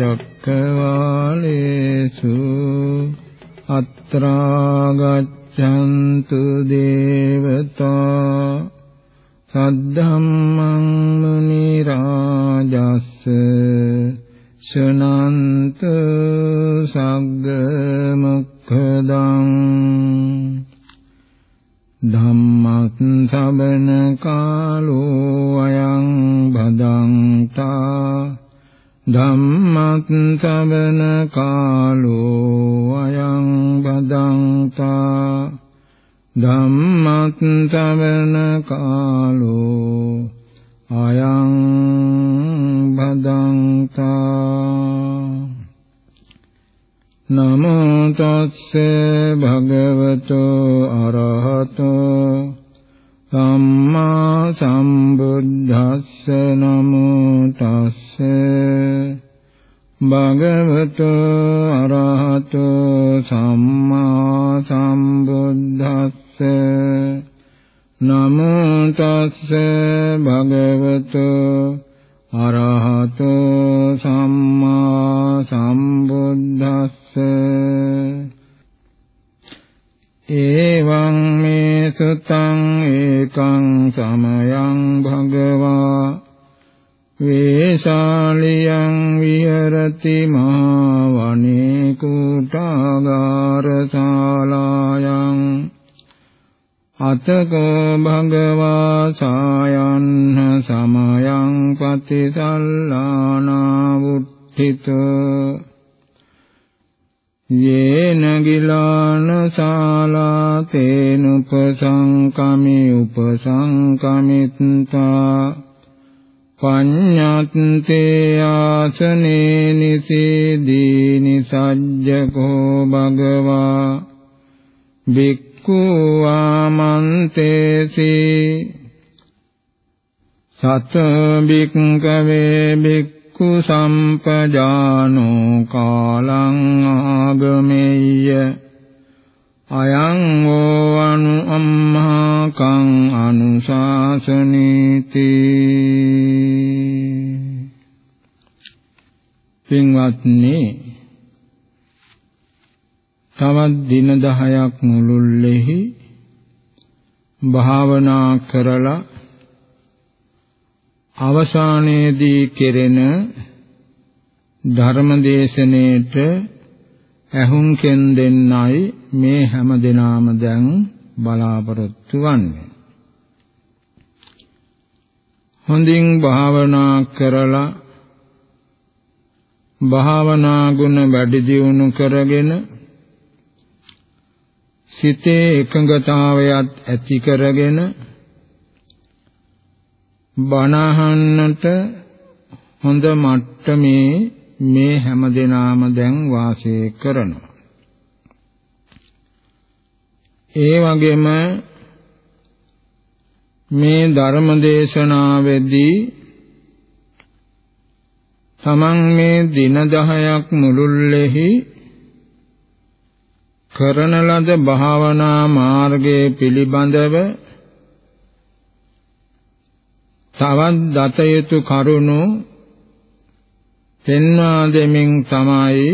චක්ක වේශාලියං විහෙරති මහා වනේ කුටාගාර ශාලායන් අතකෝ භගවා සායන්න සමයං පතිසල්ලානා වුට්ඨිත යේන ගිලාන ශාලා තේනුපසංකමි උපසංකමිත්තා පඤ්ඤත්තේ ආසනේ නිසීදී නිසජ්ජකෝ භගවා වික් භික්ඛු ආමන්තේසි සත භික්ඛවේ භික්ඛු සම්පජානෝ කාලං ආගමෙය්‍ය අයං වූ අනු අම්මා කං අනුශාසනීති. පින්වත්නි තවත් දින 10ක් මුළුල්ලේහි භාවනා කරලා අවසානයේදී කෙරෙන ධර්මදේශනයේට ඇහුම්කෙන් දෙන්නයි මේ හැම දිනාම දැන් බලාපොරොත්තු වන්නේ. හොඳින් භාවනා කරලා භාවනා ගුණ වැඩි දියුණු කරගෙන සිතේ එකඟතාවයත් ඇති කරගෙන බණහන්නට හොඳ මට්ටමේ මේ හැම දිනාම දැන් වාසය කරනවා. ඒ වගේම මේ ධර්ම දේශනාවේදී තමන් මේ දින 10ක් මුළුල්ලේහි කරන ලද භාවනා මාර්ගයේ පිළිබඳව තවත් දත යුතු කරුණු පෙන්වා දෙමින් තමයි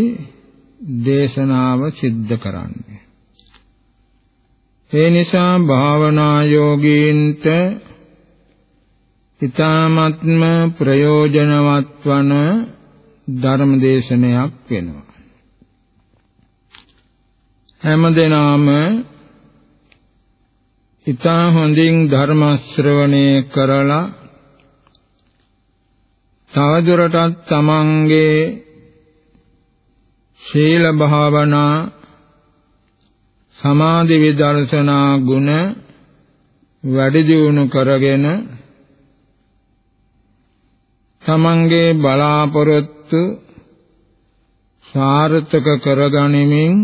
දේශනාව සිද්ධ කරන්නේ. ඒ නිසා භාවනා යෝගීන්ට ඊ타ත්ම ප්‍රයෝජනවත් වන ධර්ම දේශනයක් වෙනවා. හැමදෙනාම ඊතා හොඳින් ධර්ම ශ්‍රවණය කරලා තවදුරටත් තමන්ගේ ශීල භාවනා සමාධි විදර්ශනා ගුණ වැඩි දියුණු කරගෙන තමන්ගේ බලාපොරොත්තු සාර්ථක කරගනිමින්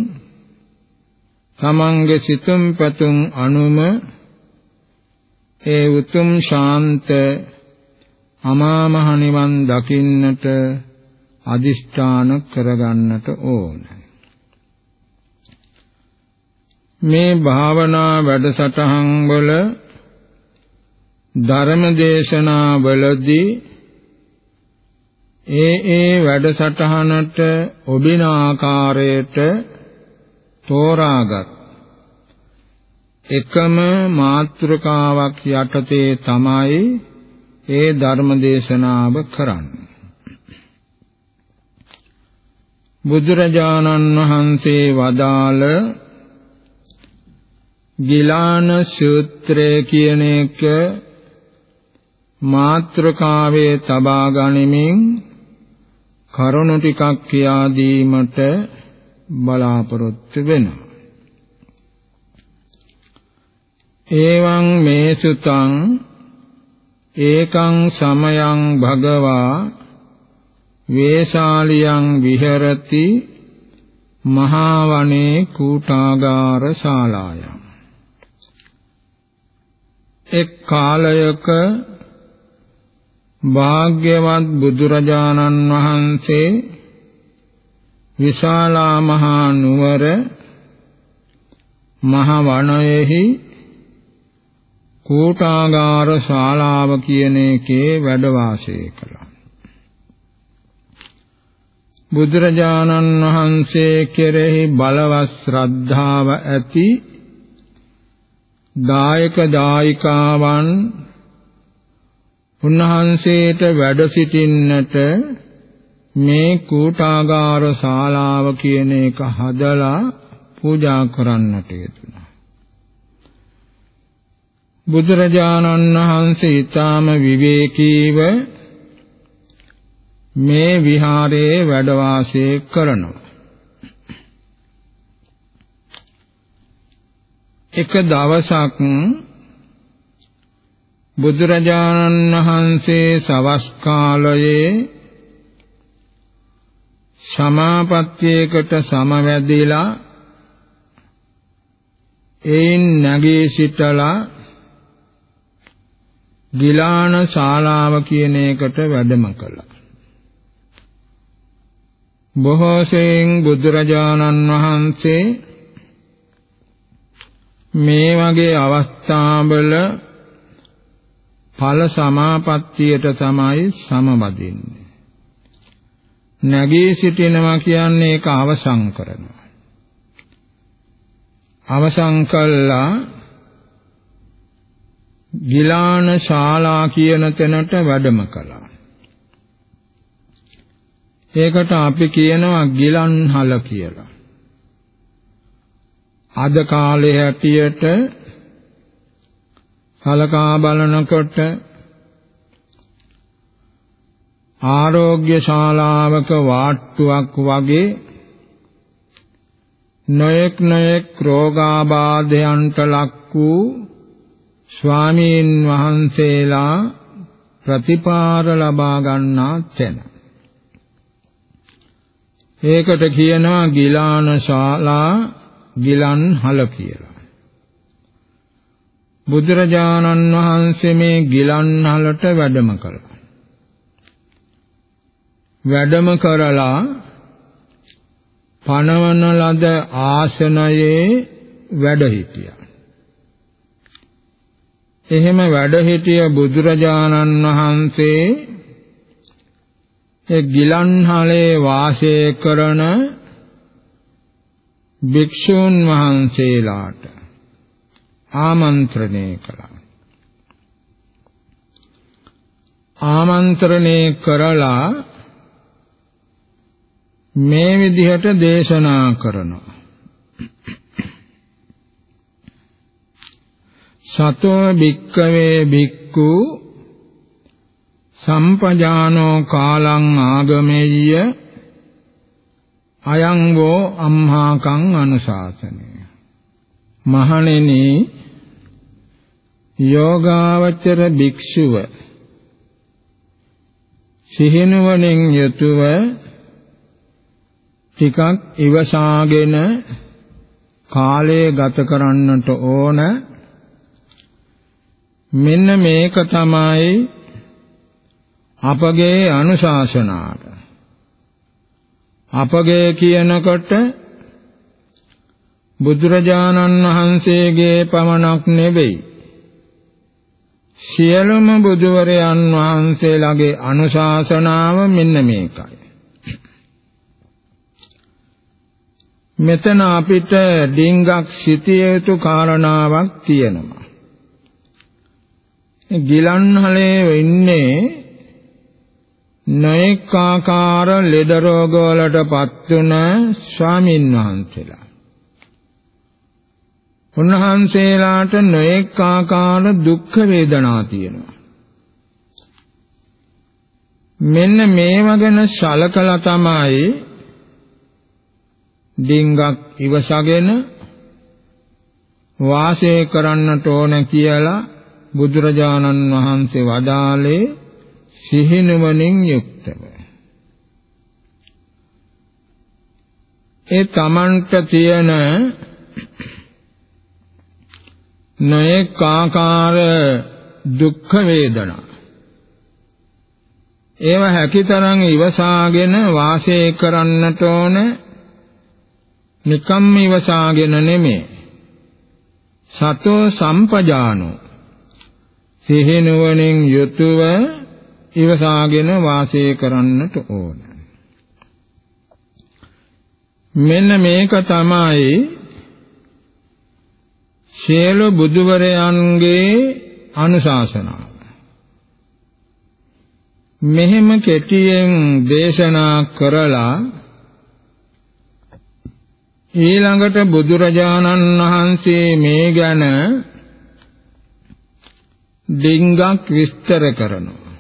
තමන්ගේ සිතුම් පැතුම් අනුම ඒ උතුම් ශාන්ත අමා මහ නිවන් දකින්නට අදිෂ්ඨාන කරගන්නට ඕන. මේ භාවනා වැඩසටහන් වල ධර්ම දේශනා වලදී ඒ ඒ වැඩසටහනට ඔබින ආකාරයට තෝරාගත් එකම මාත්‍රකාවක් යටතේ තමයි ඒ ධර්ම දේශනාව කරන්නේ බුදුරජාණන් වහන්සේ වදාළ ගිලාන සූත්‍රය කියන එක මාත්‍රකාවේ තබා ගනිමින් කරුණු ටිකක් කියා දීමට බලාපොරොත්තු වෙනවා. එවං මේ සුතං ඒකං සමයං භගවා වේශාලියං විහෙරති මහා වනේ කූටාගාර ශාලායන්. එක් කාලයක භාග්‍යවත් බුදුරජාණන් වහන්සේ විශාලා මහා නුවර මහ වනයේහි කූටාගාර ශාලාව කියන එකේ වැඩ වාසය කළා. බුදුරජාණන් වහන්සේ කෙරෙහි බලවත් ශ්‍රද්ධාව ඇති දායක දායිකාවන් උන්වහන්සේට වැඩ සිටින්නට මේ කූටාගාර ශාලාව කියන එක හදලා පූජා කරන්නට යෙදුණා. බුදුරජාණන් වහන්සේ ඊටාම විවේකීව මේ විහාරයේ වැඩ වාසය කරනවා. එක දවසක් බුදුරජාණන් වහන්සේ සවස් කාලයේ සමාපත්තියකට සමවැදිලා එයින් නැගී සිටලා ගිලාන ශාලාව කියන එකට වැඩම කළා. බොහෝසෙන් බුදුරජාණන් වහන්සේ මේ වගේ අවස්ථාවල ඵල සමාපත්තියට තමයි සමවදින්නේ. නැගී සිටිනවා කියන්නේ ඒක අවසන් කරනවා. අවසන් කළා ගිලාන ශාලා කියන තැනට වැඩම කළා. ඒකට අපි කියනවා ගිලන්හල කියලා. අද කාලේ හැටියට සලකා බලනකොට ආරෝග්‍ය ශාලාවක වාට්ටුවක් වගේ නොයෙක් නොයෙක් රෝගාබාධයන්ට ලක් වූ ස්වාමීන් වහන්සේලා ප්‍රතිපාර ලබා ගන්නා තැන. ඒකට කියනවා ගිලාන ශාලා ගිලන් හල කියලා. බුදුරජාණන් වහන්සේ මේ ගිලන්හලට වැඩම කළා. වැඩම කරලා පනවන ලද ආසනයේ වැඩ හිටියා. එහෙම වැඩ හිටිය බුදුරජාණන් වහන්සේ ඒ ගිලන්හලේ වාසය කරන භික්ෂූන් වහන්සේලාට ආමන්ත්‍රණය කළා. ආමන්ත්‍රණය කරලා මේ විදිහට දේශනා කරනවා. සතෝ භික්කවේ භික්ඛු සම්පජානෝ කාලං ආගමෙය්‍ය අයං වෝ අම්හාකං අනුශාසනය. මහණෙනි යෝගාවචර භික්ෂුව සිහිනුවණින් යුතුව ටිකක් ඉවසාගෙන කාලය ගත කරන්නට ඕන මෙන්න මේක තමයි අපගේ අනුශාසනාව අපගේ කියනකොට බුදුරජාණන් වහන්සේගේ පමණක් නෙවෙයි සියලුම බුදුවරයන් වහන්සේලාගේ අනුශාසනාව මෙන්න මේකයි. මෙතන අපිට ඩිංගක් සිටිය යුතු කාරණාවක් තියෙනවා. ගිලන්හලේ ඉන්නේ නොඑක ආකාර ලෙඩ රෝග වලටපත් වුණ ස්වාමින් වහන්සේලා. උන්වහන්සේලාට නොඑක ආකාර දුක් වේදනා තියෙනවා. මෙන්න මේව ගැන සලකලා තමයි ඩිංගක් ඉවසගෙන වාසය කරන්නට ඕන කියලා බුදුරජාණන් වහන්සේ වදාළේ සිහිනුවණින් යුක්තව. ඒ තමන්ට තියෙන නොඑක ආකාර දුක්ඛ වේදනා. ඒව හැකිතරම් ඉවසාගෙන වාසය කරන්නට ඕන නිකම්ම ඉවසාගෙන නෙමෙයි. සතෝ සම්පජානෝ. සිහිනුවණින් යුතුව ඉවසාගෙන වාසය කරන්නට ඕන මෙන්න මේක තමයි සියලු බුදුවරයන්ගේ අනුශාසනාව. මෙහෙම කෙටියෙන් දේශනා කරලා ඊළඟට බුදුරජාණන් වහන්සේ මේ ගැන ඩිංගක් විස්තර කරනවා.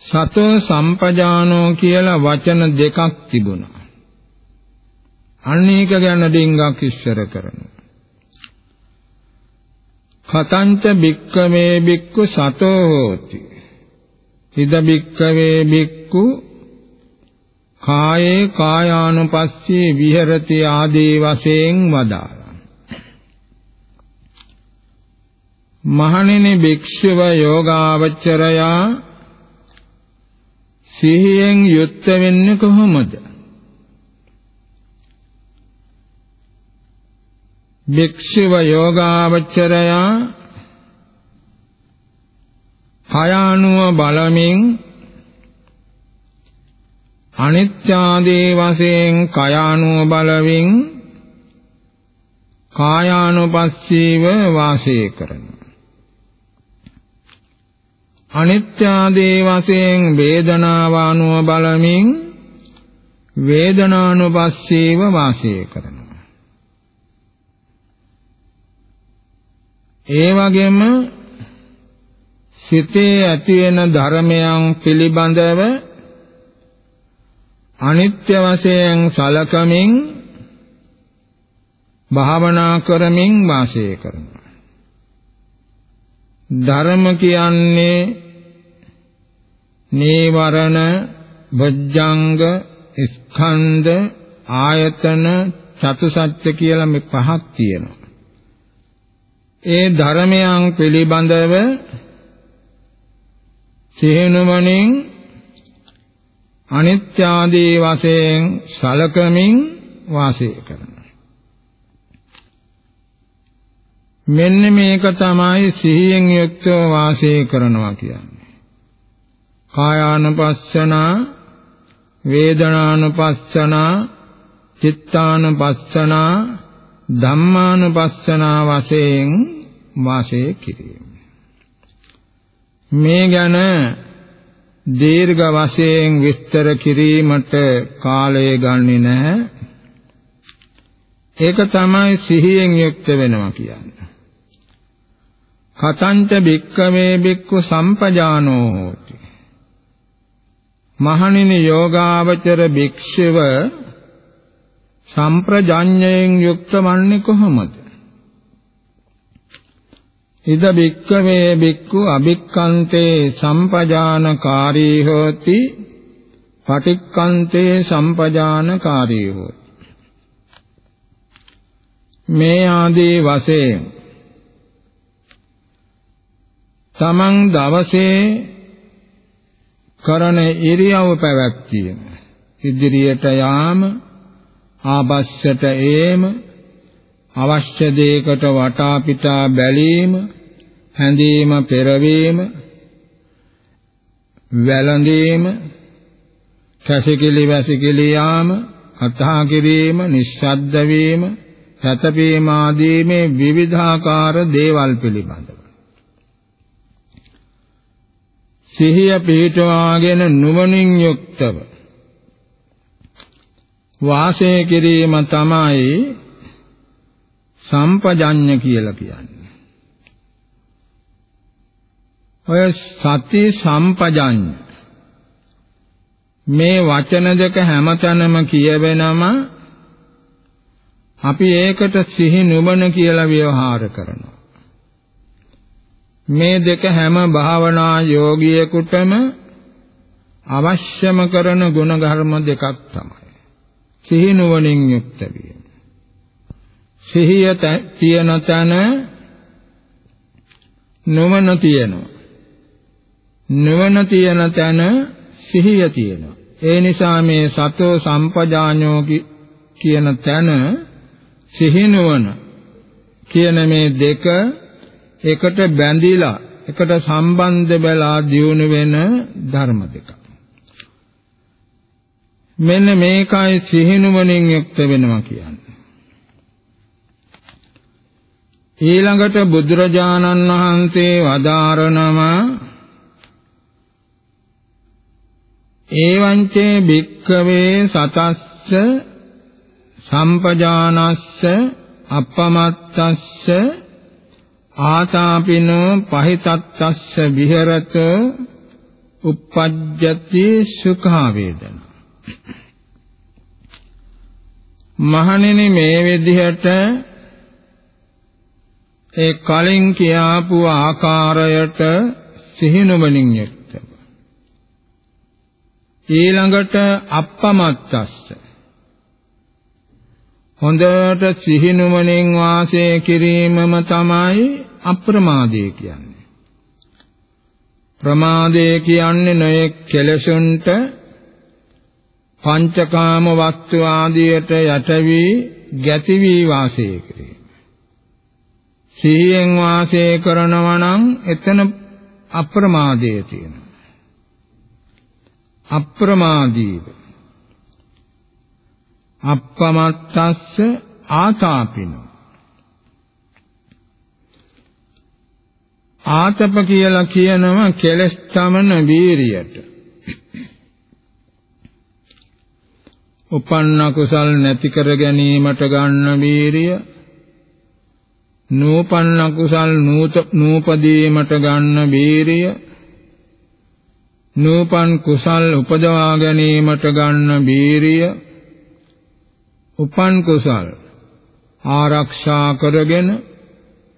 සතෝ සම්පජානෝ කියලා වචන දෙකක් තිබුණා. අනේක ගැන ඩිංගක් ඉස්සර කරනවා. කතංච බික්කමේ බික්කු සතෝ හෝති. ඉද බික්කවේ බික්කු කායේ කායානුපස්සී විහෙරති ආදී වශයෙන් වදාළා. මහණෙනි භික්ෂුව යෝගාවචරයා සිහියෙන් යුක්ත වෙන්නේ කොහොමද? භික්ෂුව යෝගාවචරයා කයානුව බලමින් අනිත්‍යාදී වශයෙන් කයානුව බලමින් කායානුපස්සීව වාසය කරනවා අනිත්‍යාදී වශයෙන් වේදනාවානුව බලමින් වේදනානුපස්සීව වාසය කරනවා. ඒ වගේම සිතේ ඇති වෙන ධර්මයන් පිළිබඳව අනිත්‍ය වශයෙන් සලකමින් භාවනා කරමින් වාසය කරනවා. ධර්ම කියන්නේ නීවරණ බොජ්ජංග ස්කන්ධ ආයතන චතුසත්‍ය කියලා මේ පහක් තියෙනවා ඒ ධර්මයන් පිළිබඳව සිහිනුවණින් අනිත්‍ය ආදී වශයෙන් සලකමින් වාසය කරනවා. මෙන්න මේක තමයි සිහියෙන් යුක්තව වාසය කරනවා කියන්නේ. කායානුපස්සනා, වේදනානුපස්සනා, චිත්තානුපස්සනා ධම්මානුපස්සනා වශයෙන් වාසය කිරීම. මේ ගැන දීර්ඝ වශයෙන් විස්තර කිරීමට කාලය ගන්නේ නැහැ. ඒක තමයි සිහියෙන් යුක්ත වෙනවා කියන්නේ. කතංච භික්කවේ භික්ඛු සම්පජානෝ හෝති. මහණෙනි යෝගාවචර භික්ෂුව සම්ප්‍රජඤ්ඤයෙන් යුක්ත වන්නේ කොහොමද? ඉද බික්කවේ බික්කු අබික්කන්තේ සම්පජානකාරී හෝති පටික්කන්තේ සම්පජානකාරී හෝති මේ ආදී වශයෙන් තමන් දවසේ කරන ඉරියව් පැවැත්වීම. ඉදිරියට යාම ආපස්සට ඒම අවශ්‍ය දෙයකට වටා පිටා බැලීම හැඳීම පෙරවීම වැළඳීම කැසිකිලි වැසිකිලි යාම අතහා කිරීම නිස්සද්ද වීම සතපීම ආදී මේ විවිධාකාර දේවල් පිළිබඳව. සිහිය පිහිටවාගෙන නුවණින් යුක්තව වාසය කිරීම තමයි සම්පජඤ්ඤ කියලා කියන්නේ. ඔය සති සම්පජඤ්ඤ මේ වචන දෙක හැමතැනම කියවෙනම අපි ඒකට සිහි නුවණ කියලා ව්‍යවහාර කරනවා. මේ දෙක හැම භාවනා යෝගියෙකුටම අවශ්‍යම කරන ගුණ ධර්ම දෙකක් තමයි. සිහි නුවණින් යුක්ත වීම. සිහිය තියෙන තැන නුවණ තියෙනවා. නුවණ තියෙන තැන සිහිය තියෙනවා. ඒ නිසා මේ සතෝ සම්පජාඤ්ඤෝ කියන තැන සිහි නුවණ කියන මේ දෙක එකට බැඳිලා එකට සම්බන්ධ වෙලා දියුණු වෙන ධර්ම දෙකක්. මෙන්න මේකයි සිහිනුවණින් යුක්ත වෙනවා කියන්නේ. ඊළඟට බුදුරජාණන් වහන්සේ වදාරනවා ඒවංචේ භික්ඛවේ සතස්ස සම්පජානස්ස අපමත්තස්ස ආතාපිනෝ පහිතත්තස්ස විහෙරත uppajjati සුඛා වේදනා මහණෙනි මේ විදිහට ඒ කලින් කියාපු ආකාරයට සිහිනුවණින් යුක්තව. ඊළඟට අප්පමත්තස්ස. හොඳට සිහිනුවණින් වාසය කිරීමම තමයි අප්‍රමාදය කියන්නේ. ප්‍රමාදය කියන්නේ නොයෙක් කෙලෙසුන්ට පංචකාම වස්තු ආදියට යට වී ගැති වී වාසය කිරීම. සිහියෙන් වාසය කරනවා නම් එතන අප්‍රමාදය තියෙනවා. අප්‍රමාදීව අප්පමත්තස්ස ආතාපිනෝ ආතප කියලා කියනවා කෙලස් තමන වීරියට. උපන්න කුසල් නැති කර ගැනීමට ගන්න වීරිය. නූපන්න කුසල් නූපදීමට ගන්න වීරිය. නූපන් කුසල් උපදවා ගැනීමට ගන්න වීරිය. උපන් කුසල් ආරක්ෂා කරගෙන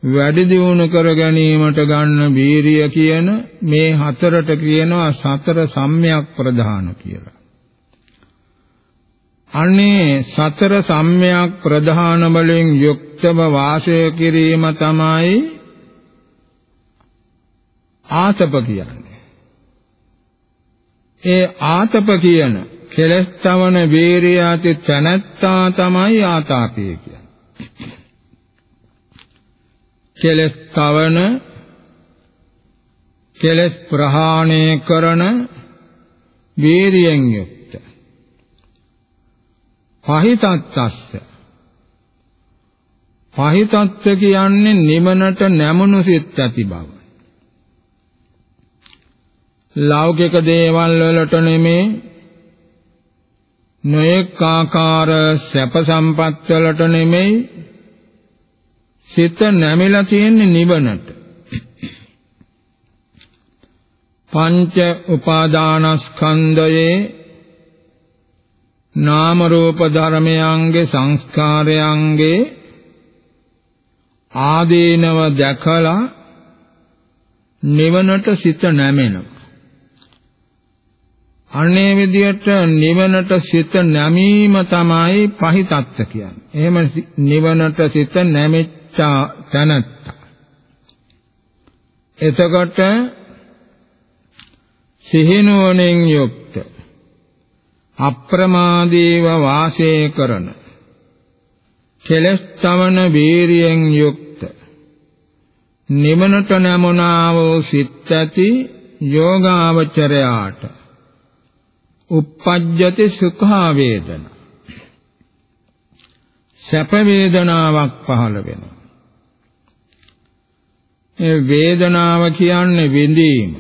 වැඩි දියුණු කර ගැනීමට ගන්න වීරිය කියන මේ හතරට කියනවා සතර සම්‍යක් ප්‍රධාන කියලා. අනේ සතර සම්‍යක් ප්‍රධාන වලින් යුක්තව වාසය කිරීම තමයි ආතප කියන්නේ. ඒ ආතප කියන කෙලස් තවන වීරියාති තනත්තා තමයි ආතාපය කියන්නේ. කෙලස් තවන කෙලස් ප්‍රහාණය කරන වීරියෙන් යුක්ත. පහිතත්ස්ස පහිතත්ස කියන්නේ නිවනට නැමුණු සිත් ඇති බව. ලෞකික දේවල් වලට නෙමේ නොඑක ආකාර සැප සම්පත් වලට නෙමෙයි සිත නැමිලා තියෙන්නේ නිවනට පංච උපාදානස්කන්ධයේ නාම රූප ධර්මයන්ගේ සංස්කාරයන්ගේ ආදීනව දැකලා නිවනට සිත නැමෙනවා අනේ විදියට නිවනට සිත නැමීම තමයි පහිතත්ත කියන්නේ. එහෙම නිවනට සිත නැමෙච්ච තැනත්ත. එතකොට සිහිනුවණෙන් යුක්ත අප්‍රමාදීව වාසය කරන කෙලස් තවන වීරියෙන් යුක්ත නිවනට නැමුණා වූ සිත් ඇති යෝගාවචරයාට uppajjati sukha වේදන සැප වේදනාවක් පහළ වෙනවා ඒ වේදනාව කියන්නේ විඳීම.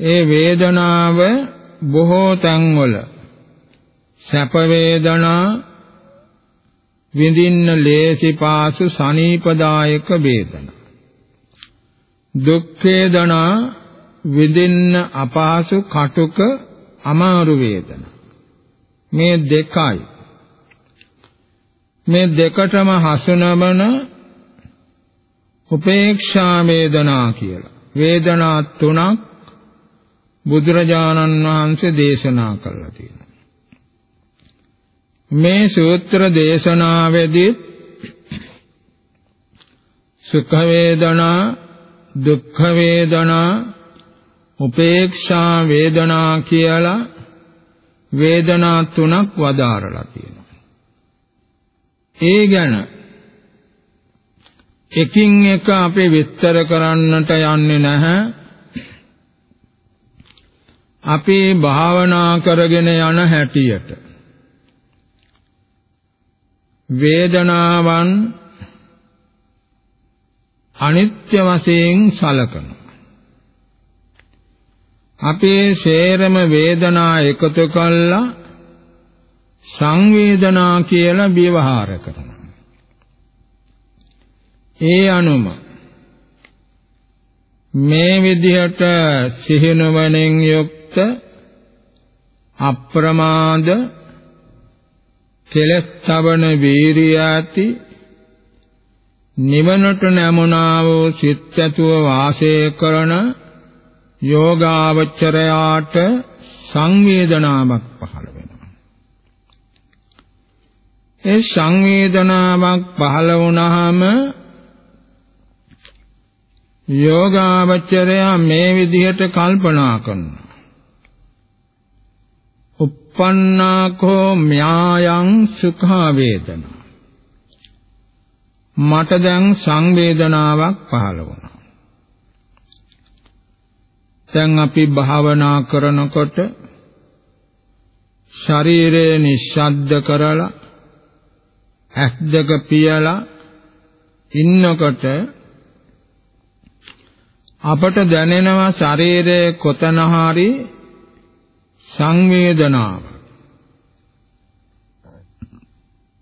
ඒ වේදනාව බොහෝ තැන්වල සැප වේදනා විඳින්න ලේසි පාසු සනීපදායක වේදනා. දුක් වේදනා විඳින්න අපහසු කටුක අමාරු වේදනා. මේ දෙකයි. මේ දෙකටම හසුනවන උපේක්ෂා වේදනා කියලා වේදනා තුනක් බුදුරජාණන් වහන්සේ දේශනා කළා තියෙනවා මේ සූත්‍ර දේශනාවේදී සුඛ වේදනා දුක්ඛ වේදනා උපේක්ෂා වේදනා කියලා වේදනා තුනක් වදාරලා තියෙනවා. ඒ ගැන එකින් එක අපි විස්තර කරන්නට යන්නේ නැහැ. අපි භාවනා කරගෙන යන හැටියට වේදනාවන් අනිත්‍ය වශයෙන් සලකනවා. අපේ සේරම වේදනා එකතු කළා සංවේදනා කියලා විවහාර කරනවා. ඒ අනුම මේ විදිහට සිහිනුවණෙන් යුක්ත අප්‍රමාද කෙලස් තවන වීරිය ඇති නිවනට නැමුණා වූ සිත් ඇතුව වාසය කරන යෝගාවචරයාට සංවේදනාවක් පහළ වෙනවා. ඒ සංවේදනාවක් පහළ වුණාම යෝගාවචරයා මේ විදිහට කල්පනා කරනවා. uppannāko myayaṃ sukha vedana මට දැන් සංවේදනාවක් පහළ වුණා. දැන් අපි භාවනා කරනකොට ශරීරය නිශ්ශබ්ද කරලා ඇස් දෙක පියලා ඉන්නකොට අපට දැනෙනවා ශරීරයේ කොතන හරි සංවේදනාව.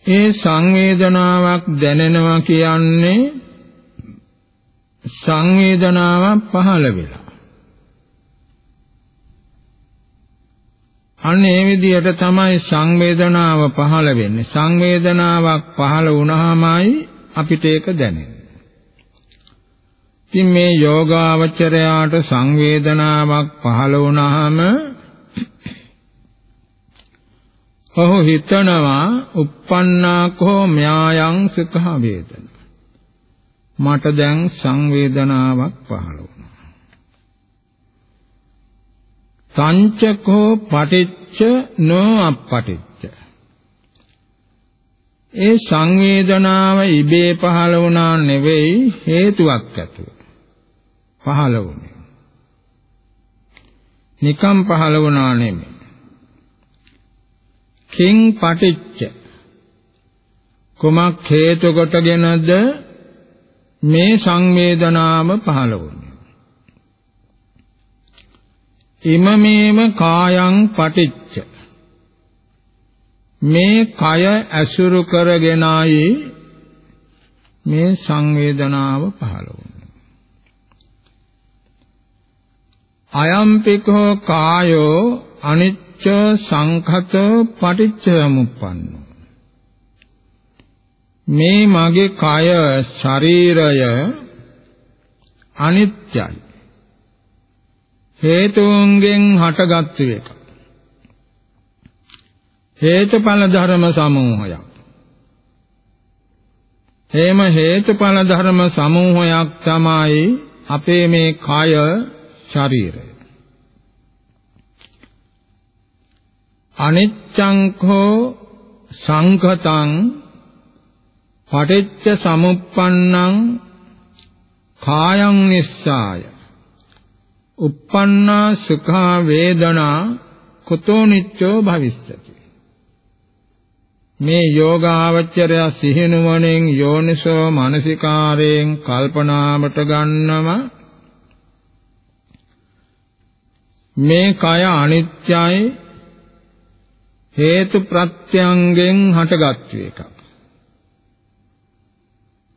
ඒ සංවේදනාවක් දැනෙනවා කියන්නේ සංවේදනාවක් පහළ වෙලා අන්න ඒ විදිහට තමයි සංවේදනාව පහළ වෙන්නේ. සංවේදනාවක් පහළ වුණාමයි අපිට ඒක දැනෙන්නේ. ඉතින් මේ යෝගාවචරයාට සංවේදනාවක් පහළ වුණාම ඔහු හිතනවා uppannāko myayaṃ sukha වේදන. මට දැන් සංවේදනාවක් පහළ සංචකෝ පටිච්ච නෝ අපටිච්ච ඒ සංවේදනාව ඉබේ පහළ වුණා නෙවෙයි හේතුවක් ඇතුව. පහළ වුණේ. නිකම් පහළ වුණා නෙමෙයි. කිං පටිච්ච. කුමක් හේතු කොටගෙනද මේ සංවේදනාව පහළ වුණේ? ඉමමේම කායං පටිච්ච. මේ කය ඇසුරු කරගෙනයි මේ සංවේදනාව පහළ වුනේ අයම්පිකෝ කායෝ අනිච්ච සංඛත පටිච්ච සමුප්පන්නෝ මේ මගේ කය ශරීරය අනිත්‍යයි හේතුන්ගෙන් හටගත්තු එක. හේතුඵල ධර්ම සමූහයක්. හේම හේතුඵල ධර්ම සමූහයක් තමයි අපේ මේ කය ශරීරය. අනිච්ඡං කෝ සංඛතං පටිච්ච සමුප්පන්නං කායං නිස්සාය uppannā sukha වේදනා කුතෝ නිච්චෝ භවිස්සති මේ යෝගාවචරය සිහිනුවණෙන් යෝනිසෝ මානසිකාරයෙන් කල්පනාමට ගන්නම මේ කය අනිත්‍යයි හේතු ප්‍රත්‍යයෙන් හටගත් එක.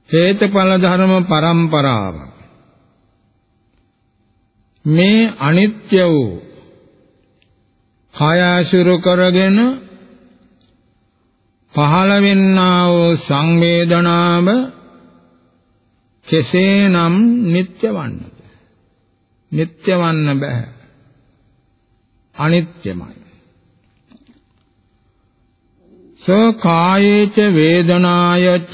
හේතුඵල ධර්ම පරම්පරාව. මේ අනිත්‍ය වූ කය අසුරු කරගෙන පහළවෙන්නා වූ සංවේදනාව කෙසේනම් නිට්ටවන්නද? නිට්ටවන්න බෑ. අනිත්‍යමයි. සෝ කායේච වේදනායච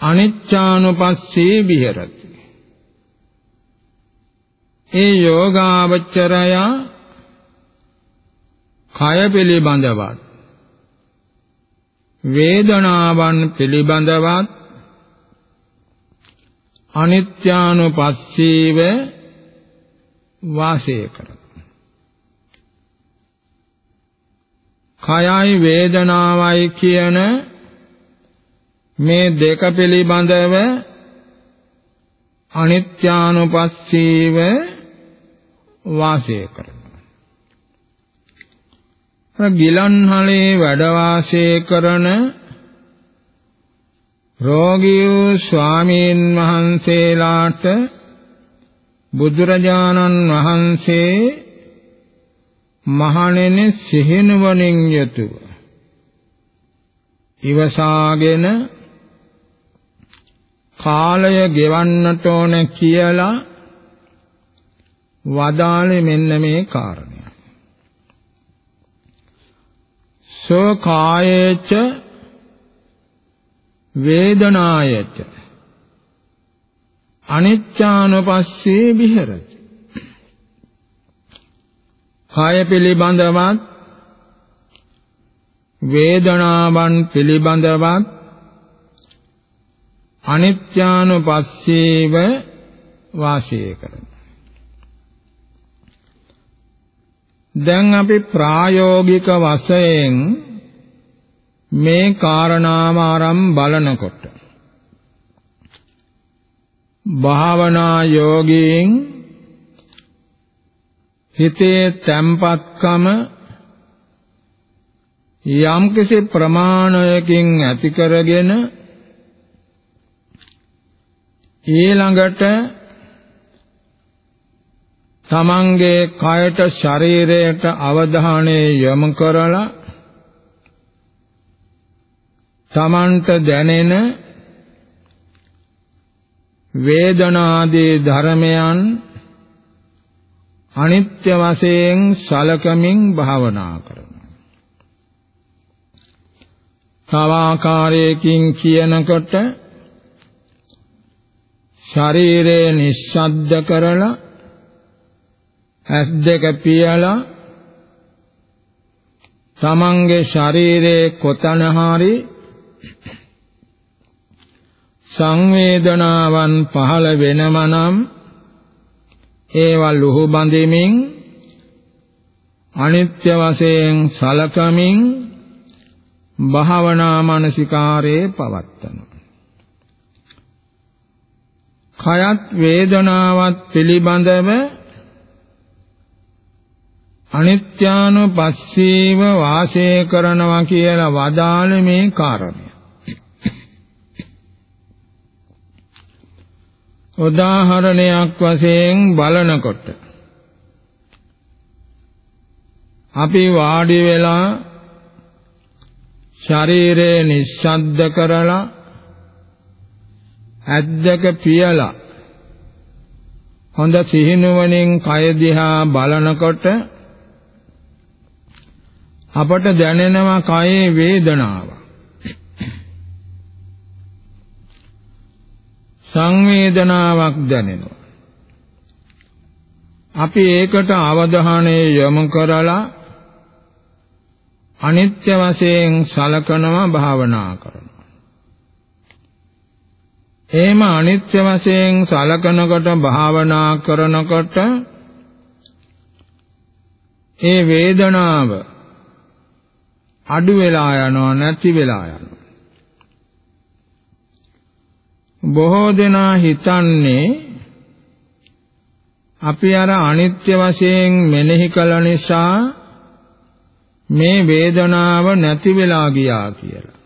අනිච්ඡානුපස්සී විහෙරති. ඒ යෝගාවචරය කය පිළිබඳවත් වේදනාවන් පිළිබඳවත් අනිත්‍යානුපස්සීව වාසය කරයි. කයයි වේදනාවයි කියන මේ දෙක පිළිබඳව අනිත්‍යානුපස්සීව වාසය කරනවා. ගිලන්හලේ වැඩ වාසය කරන රෝගී වූ ස්වාමීන් වහන්සේලාට බුදුරජාණන් වහන්සේ මහණෙනි සිහිනුවණින් යුතුව ඉවසාගෙන කාලය ගෙවන්නට ඕන කියලා වදාළේ මෙන්න මේ කාරණය. සෝ කායේච වේදනායච අනිච්ඡානුපස්සේ විහෙරති. කාය පිළිබඳවත් වේදනාවන් පිළිබඳවත් අනිත්‍යානුපස්සීව වාසය කරනවා. දැන් අපි ප්‍රායෝගික වශයෙන් මේ කාරණාව ආරම් බලනකොට භාවනා යෝගීන් හිතේ තැම්පත්කම යම්කිසි ප්‍රමාණයකින් ඇති කරගෙන ඊළඟට තමන්ගේ කයට ශරීරයට අවධානය යොමු කරලා තමන්ට දැනෙන වේදනාදී ධර්මයන් අනිත්‍ය වශයෙන් සලකමින් භාවනා කරනවා. තව ආකාරයකින් කියනකොට ශරීරය නිශ්ශබ්ද කරලා ඇස් දෙක පියලා තමන්ගේ ශරීරයේ කොතන හරි සංවේදනාවන් පහළ වෙනම නම් ඒවා ලුහු බඳෙමින් අනිත්‍ය වශයෙන් සලකමින් භාවනා මානසිකාරයේ පවත්තනවා කයත් වේදනාවත් පිළිබඳව අනිත්‍යානුපස්සීව වාසය කරනවා කියලා වදාළ මේ කාරණය. උදාහරණයක් වශයෙන් බලනකොට අපි වාඩි වෙලා ශරීරය නිශ්ශබ්ද කරලා ඇද්දක පියලා හොඳ සිහිනුවණින් කය දිහා බලනකොට අපට දැනෙනවා කයේ වේදනාව. සංවේදනාවක් දැනෙනවා අපි ඒකට අවධානය යොමු කරලා අනිත්‍ය වශයෙන් සලකනවා භාවනා කරනවා. එහෙම අනිත්‍ය වශයෙන් සලකනකොට භාවනා කරනකොට ඒ වේදනාව අඩු වෙලා යනවා නැති වෙලා යනවා. බොහෝ දෙනා හිතන්නේ අපි අර අනිත්‍ය වශයෙන් මෙනෙහි කළ නිසා මේ වේදනාව නැති වෙලා ගියා කියලා.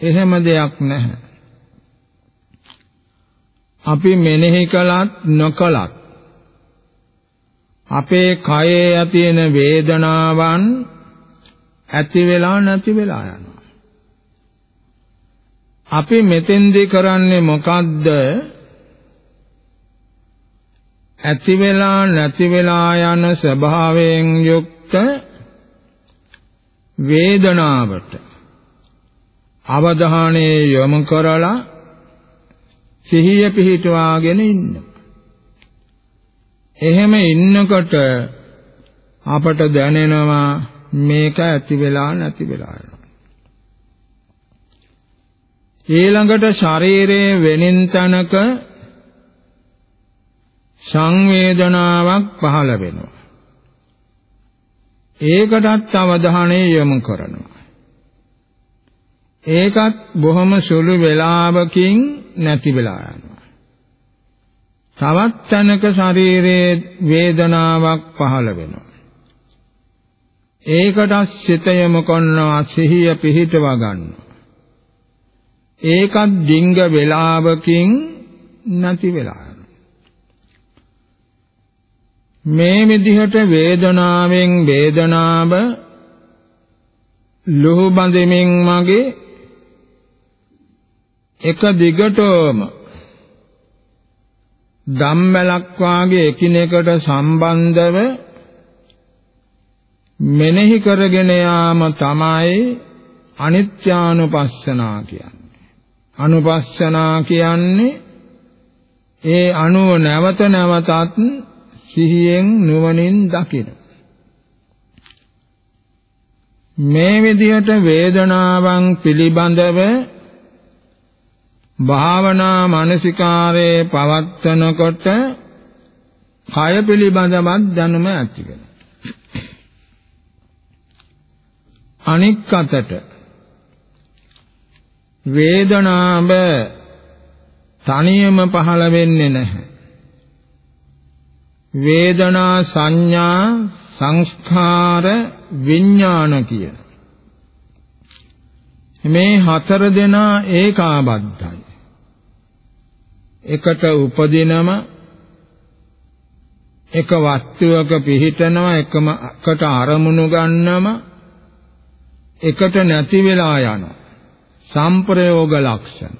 එහෙම දෙයක් නැහැ. අපි මෙනෙහි කළත් නොකළත් අපේ කයේ ඇතින වේදනාවන් ඇති වෙලා නැති වෙලා යනවා. අපි මෙතෙන්දී කරන්නේ මොකද්ද? ඇති වෙලා නැති වෙලා යන ස්වභාවයෙන් යුක්ත වේදනාවට අවධානය යොමු කරලා සිහිය පිහිටවාගෙන ඉන්න. එහෙම ඉන්නකොට අපට දැනෙනවා මේක ඇති වෙලා නැති වෙලා යනවා. ඊළඟට ශරීරයේ වෙනින් තනක සංවේදනාවක් පහළ වෙනවා. ඒකටත් අවධානය යොමු කරනවා. ඒකත් බොහොම සුළු වේලාවකින් නැති වෙලා යනවා. තවත් තැනක ශරීරයේ වේදනාවක් පහළ වෙනවා. ඒකට සිත යොමු කරනවා සිහිය පිහිටව ගන්නවා. ඒකත් ඩිංග වේලාවකින් නැති වෙලා මේ විදිහට වේදනාවෙන් වේදනාව ලුහු බඳෙමින් මගේ එක දිගටම ධම්මලක් වාගේ එකිනෙකට සම්බන්ධව මෙනෙහි කරගෙන යාම තමයි අනිත්‍යානුපස්සනා කියන්නේ. අනුපස්සනා කියන්නේ ඒ අනුව නැවත නැවතත් සිහියෙන් නුවණින් දකින. මේ විදිහට වේදනාවන් පිළිබඳව භාවනා මානසිකාරයේ පවත්වනකොට කය පිළිබඳවත් දැනුම ඇති වෙනවා අනික් අතට වේදනාව තනියම පහළ වෙන්නේ නැහැ. වේදනා සංඥා සංස්කාර විඥාන කියන මේ හතර දෙනා ඒකාබද්ධයි. එකට උපදිනම එක වස්තුවක පිහිටනවා එකම එකට අරමුණු ගන්නම එකට නැති වෙලා යනවා. සම්ප්‍රයෝග ලක්ෂණ.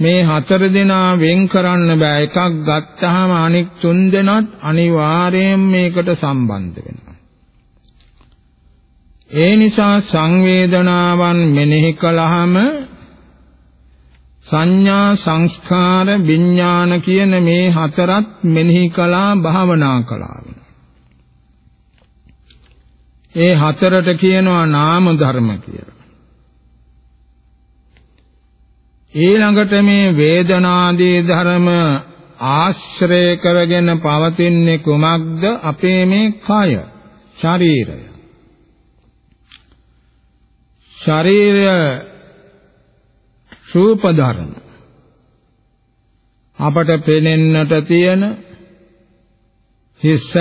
මේ හතර දෙනා වෙන් කරන්න බෑ. එකක් ගත්තාම අනික් තුන් දෙනාත් අනිවාර්යයෙන් මේකට සම්බන්ධ වෙනවා. ඒ නිසා සංවේදනාවන් මෙනෙහි කළාම සංඥා සංස්කාර විඥාන කියන මේ හතරත් මෙනෙහි කළා භාවනා කළා ඒ හතරට කියනවා නාම ධර්ම කියලා. ඊළඟට මේ වේදනාදී ධර්ම ආශ්‍රය කරගෙන පවතින්නේ කුමක්ද? අපේ මේ කය ශරීරය. ශරීරය රූප ධර්ම. අපට පෙනෙන්නට තියෙන හිස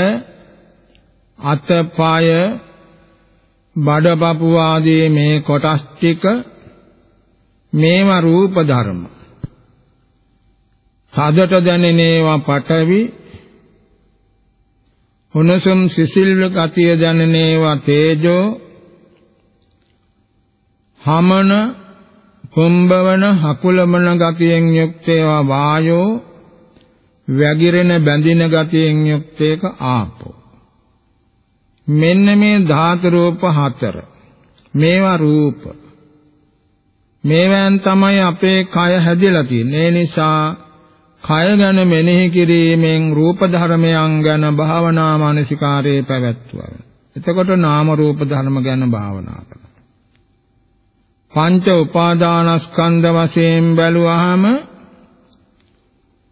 අතපය බඩපපු ආදී මේ කොටස් ටික මේවා රූප ධර්ම. සාදට දැනෙන ඒවා පඨවි හුනසුම් සිසිල් ගතිය දැනෙන ඒවා තේජෝ හමන කුම්බවන හකුලමන ගතියෙන් යුක්ත ඒවා වායෝ වැగిරෙන බැඳින ගතියෙන් යුක්ත එක ආපෝ. මෙන්න මේ ධාතු රූප හතර. මේවා රූප. මේවෙන් තමයි අපේ කය හැදිලා තියෙන්නේ. ඒ නිසා කය ගැන මෙනෙහි කිරීමෙන් රූප ධර්මයන් ගැන භාවනා මානසිකාරයේ පැවැත්වුවා. එතකොට නාම රූප ධර්ම ගැන භාවනා කරනවා. පංච උපාදානස්කන්ධ වශයෙන් බැලුවාම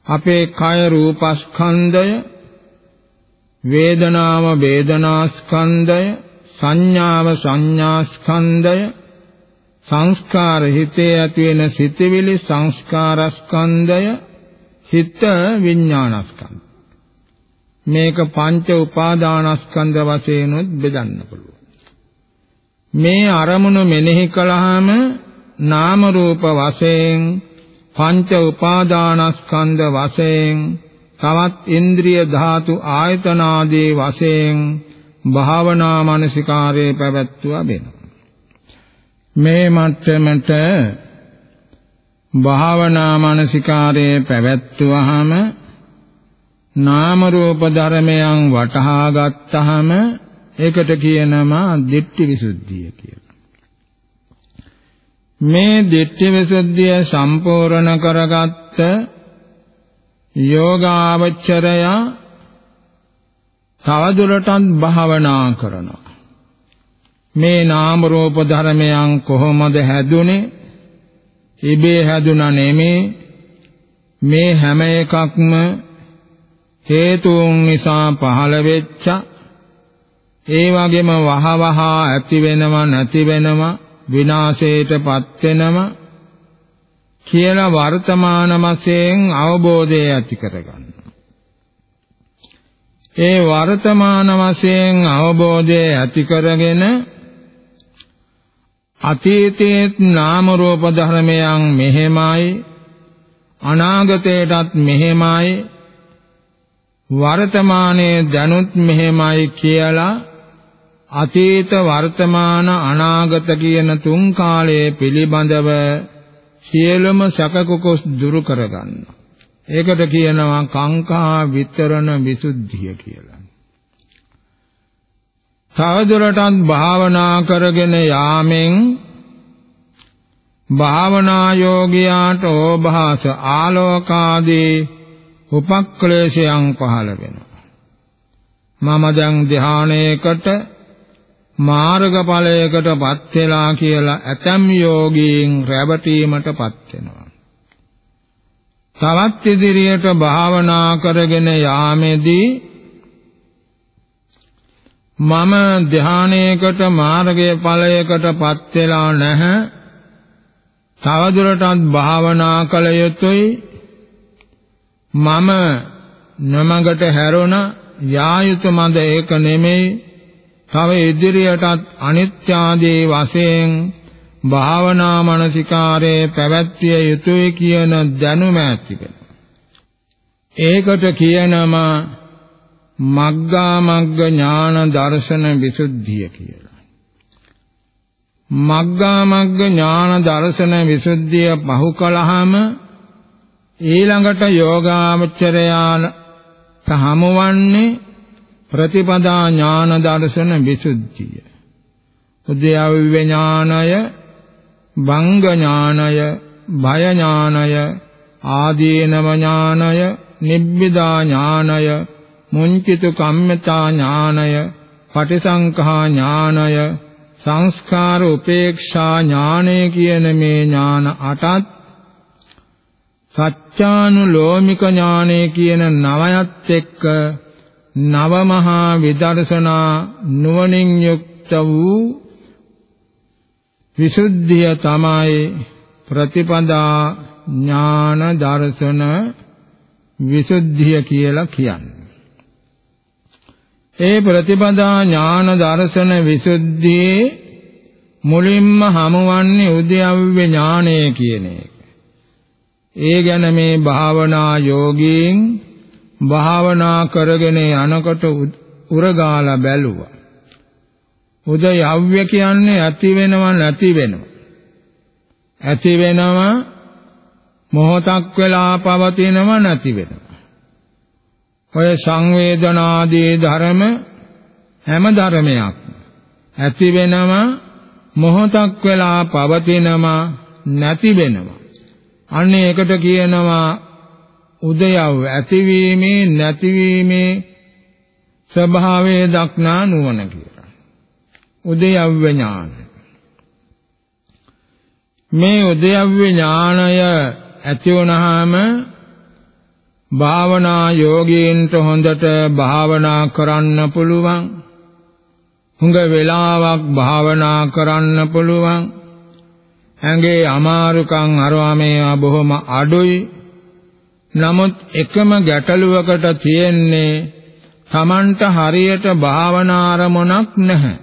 අපේ කය රූපස්කන්ධය වේදනාව වේදනාස්කන්ධය සංඥාව සංඥාස්කන්ධය සංස්කාර හිතේ ඇති වෙන සිතවිලි සංස්කාරස්කන්ධය හිත විඥානස්කන්ධ. මේක පංච උපාදානස්කන්ධ වශයෙන් බෙදන්න පුළුවන්. මේ අරමුණු මෙනෙහි කළාම නාම රූප වශයෙන් පංච උපාදානස්කන්ධ වශයෙන් තවත් ඉන්ද්‍රිය ධාතු ආයතන ආදී වශයෙන් භාවනා මානසිකාරයේ පැවැත්වුවා වෙනවා. මේ මට්ටමට භාවනා මානසිකාරයේ පැවැත්වුවාම නාම රූප ධර්මයන් වටහා ගත්තාම ඒකට කියනවා ditthi visuddhiya කියලා. මේ ditthi visuddhiya සම්පූර්ණ කරගත්ත යෝගාවචරය තවදුරටත් භාවනා කරනවා. මේ නාම රූප ධර්මයන් කොහොමද හැදුනේ? ඉබේ හැදුනා නෙමේ. මේ හැම එකක්ම හේතුන් නිසා පහළ වෙච්ච ඒ වගේම වහවහ ඇති වෙනව නැති වෙනව විනාශයටපත් වෙනව කියලා වර්තමාන වශයෙන් අවබෝධය ඇති කරගන්න. ඒ වර්තමාන වශයෙන් අවබෝධය ඇති කරගෙන අතීතයේ නාම රූප ධර්මයන් මෙහෙමයි අනාගතයටත් මෙහෙමයි වර්තමානයේ දැනුත් මෙහෙමයි කියලා අතීත වර්තමාන අනාගත කියන තුන් කාලයේ පිළිබඳව සියලුම සකකුකුස් දුරු කරගන්න. ඒකට කියනවා කාංකා විතරණ විසුද්ධිය කියලා. තවදුරටත් භාවනා කරගෙන යාමෙන් භාවනා යෝගියාට ඕභාස ආලෝකාදී උපක්ලේශයන් පහළ වෙනවා. මම දැන් ධානයේකට මාර්ගඵලයකටපත් වෙලා කියලා ඇතම් යෝගීන් රැවටීමටපත් වෙනවා. තවත් ඉදිරියට භාවනා කරගෙන යාමේදී මම ධානයේකට මාර්ගයේ ඵලයකටපත් වෙලා නැහැ. තවදුරටත් භාවනා කළ යුතුයි. මම නමකට හැරුණ යා යුතු මන්ද ඒක නෙමෙයි තව ඉදිරියටත් අනිත්‍ය ආදී වශයෙන් භාවනා මනසිකාරයේ පැවැත්විය යුතුයි කියන දැනුම ඇතිවෙන. ඒකට කියනම මග්ගා මග්ග ඥාන දර්ශන විසුද්ධිය කියලා. මග්ගා මග්ග ඥාන දර්ශන විසුද්ධිය පහු කළාම ඊළඟට යෝගාචරයාන සමවන්නේ ප්‍රතිපදා ඥාන දර්ශන විසුද්ධිය. උද්‍යව ඥානය, භංග ඥානය, භය ඥානය, ආදීනව ඥානය, නිබ්බිදා ඥානය, මුංචිත කම්මතා ඥානය, පටිසංඛා ඥානය, සංස්කාර උපේක්ෂා ඥානය කියන මේ ඥාන අටත් සත්‍යානුලෝමික ඥානය කියන නවයත් එක්ක නව මහා විදර්ශනා නුවණින් යුක්ත වූ විසුද්ධිය තමයි ප්‍රතිපදා ඥාන දර්ශන විසුද්ධිය කියලා කියන්නේ. ඒ ප්‍රතිපදා ඥාන දර්ශන විසුද්ධියේ මුලින්ම හමුවන්නේ උද්‍යව්‍ය ඥානය කියන එක. ඒ ගැන මේ භාවනා යෝගීන් භාවනා කරගෙන යනකොට උරගාලා බැලුවා. උදයව්‍ය කියන්නේ ඇති වෙනව නැති වෙනව. ඇති වෙනව මොහොතක් වෙලා පවතිනව නැති වෙනව. ඔය සංවේදනාදී ධර්ම හැම ධර්මයක් ඇති වෙනව මොහොතක් වෙලා පවතිනම නැති වෙනවා අන්න ඒකට කියනවා උදයව ඇතිවීමේ නැතිවීමේ ස්වභාවය දක්නා නුවණ කියලා. උදයව්‍ය ඥාන මේ උදයව්‍ය ඥානය ඇති වුණාම භාවනා යෝගීන්ට හොඳට භාවනා කරන්න පුළුවන්. හුඟ වෙලාවක් භාවනා කරන්න පුළුවන්. ඇඟේ අමාරුකම් අරවා මේවා බොහොම අඩුයි. නමුත් එකම ගැටලුවකට තියෙන්නේ Tamanට හරියට භාවනා අරමුණක් නැහැ.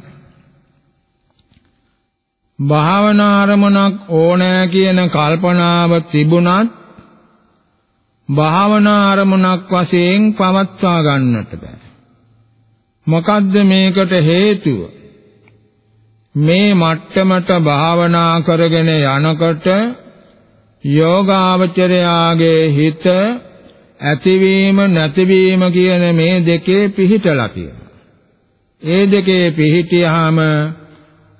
භාවනා අරමුණක් ඕනෑ කියන කල්පනාව තිබුණත් භාවනා අරමුණක් වශයෙන් පවත්වා ගන්නට බෑ. මොකද්ද මේකට හේතුව? මේ මට්ටමට භාවනා කරගෙන යනකොට යෝගාවචරයාගේ හිත ඇතිවීම නැතිවීම කියන මේ දෙකේ පිහිටලා තියෙනවා. ඒ දෙකේ පිහිටියාම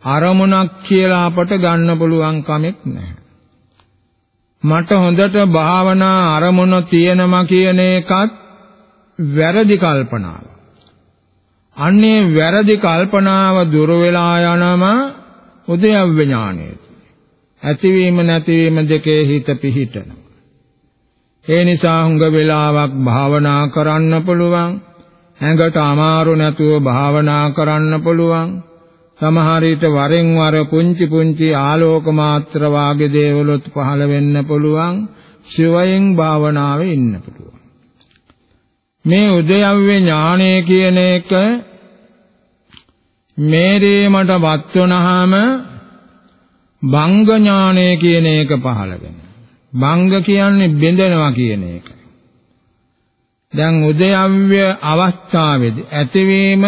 අරමුණක් කියලා අපට ගන්න පුළුවන් කමක් නැහැ. මට හොඳට භාවනා අරමුණ තියෙනවා කියන එකත් වැරදි කල්පනාවක්. අන්නේ වැරදි කල්පනාව දුර වෙලා යනම උදයව්‍ය ඥානයයි. ඇතිවීම නැතිවීම දෙකේ හිත පිහිටනවා. ඒ නිසා හුඟ වෙලාවක් භාවනා කරන්න පුළුවන්. ඇඟට අමාරු නැතුව භාවනා කරන්න පුළුවන්. සමහර විට වරෙන් වර පුංචි පුංචි ආලෝක මාත්‍ර වාගේ දේවලුත් පහළ වෙන්න පුළුවන් සිවයෙන් භාවනාවේ ඉන්න පුළුවන්. මේ උදයව්‍ය ඥානය කියන එක මේරීමටපත් වුනහම භංග ඥානය කියන එක පහළ වෙනවා. භංග කියන්නේ බෙදෙනවා කියන එක. දැන් උදයව්‍ය අවස්ථාවේදී ඇතිවීම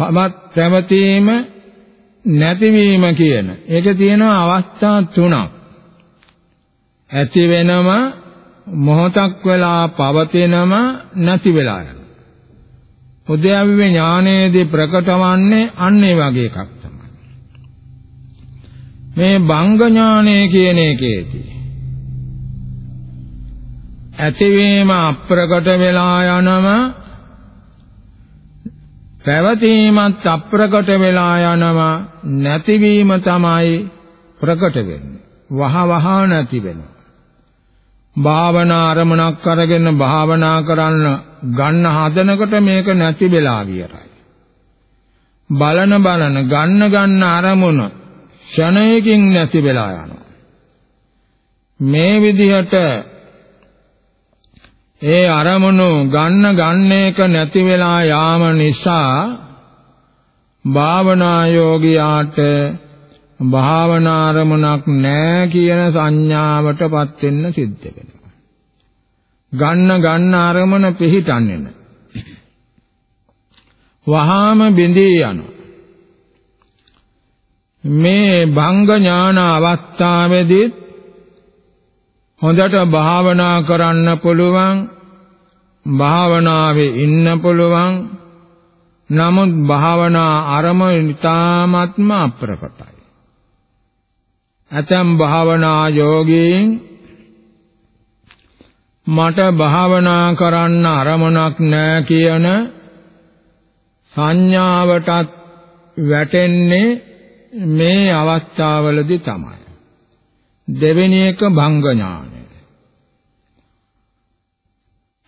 පමත් පැවතීම නැතිවීම කියන. ඒක තියෙනවා අවස්ථා තුනක්. ඇති වෙනම මොහොතක් වෙලා පවතිනම නැති වෙලා යනවා. උද්‍යව්‍ය ඥානයේදී ප්‍රකටවන්නේ අන්න ඒ වගේ එකක් තමයි. මේ භංග ඥානය කියන එකේදී ඇතිවීම අප්‍රකට වෙලා යනම පැවතීමත් අප්‍රකට වෙලා යනවා නැතිවීම තමයි ප්‍රකට වෙන්නේ. වහ වහ නැති වෙනවා. භාවනා අරමුණක් අරගෙන භාවනා කරන්න ගන්න හදනකොට මේක නැති වෙලා විතරයි බලන බලන ගන්න ගන්න අරමුණ ක්ෂණයකින් නැති වෙලා යනවා. මේ විදිහට ඒ අරමුණු ගන්න ගන්න එක නැති වෙලා යාම නිසා භාවනා යෝගියාට භාවනා අරමුණක් නැහැ කියන සංඥාවටපත් වෙන්න සිද්ධ වෙනවා. ගන්න ගන්න අරමුණ පිහිටන්නේ නැහැ. වහාම බිඳී යනවා. මේ භංග ඥාන අවස්ථාවේදී හොඳට භාවනා කරන්න පුළුවන් භාවනාවේ ඉන්න පුළුවන්. නමුත් භාවනා අරම නිතාමත්ම අප්‍රකටයි. ඇතම් භාවනා යෝගීන් මට භාවනා කරන්න අරමුණක් නැහැ කියන සංඥාවටත් වැටෙන්නේ මේ අවස්ථාවලදී තමයි. දෙවෙනි එක භංග ඥානය.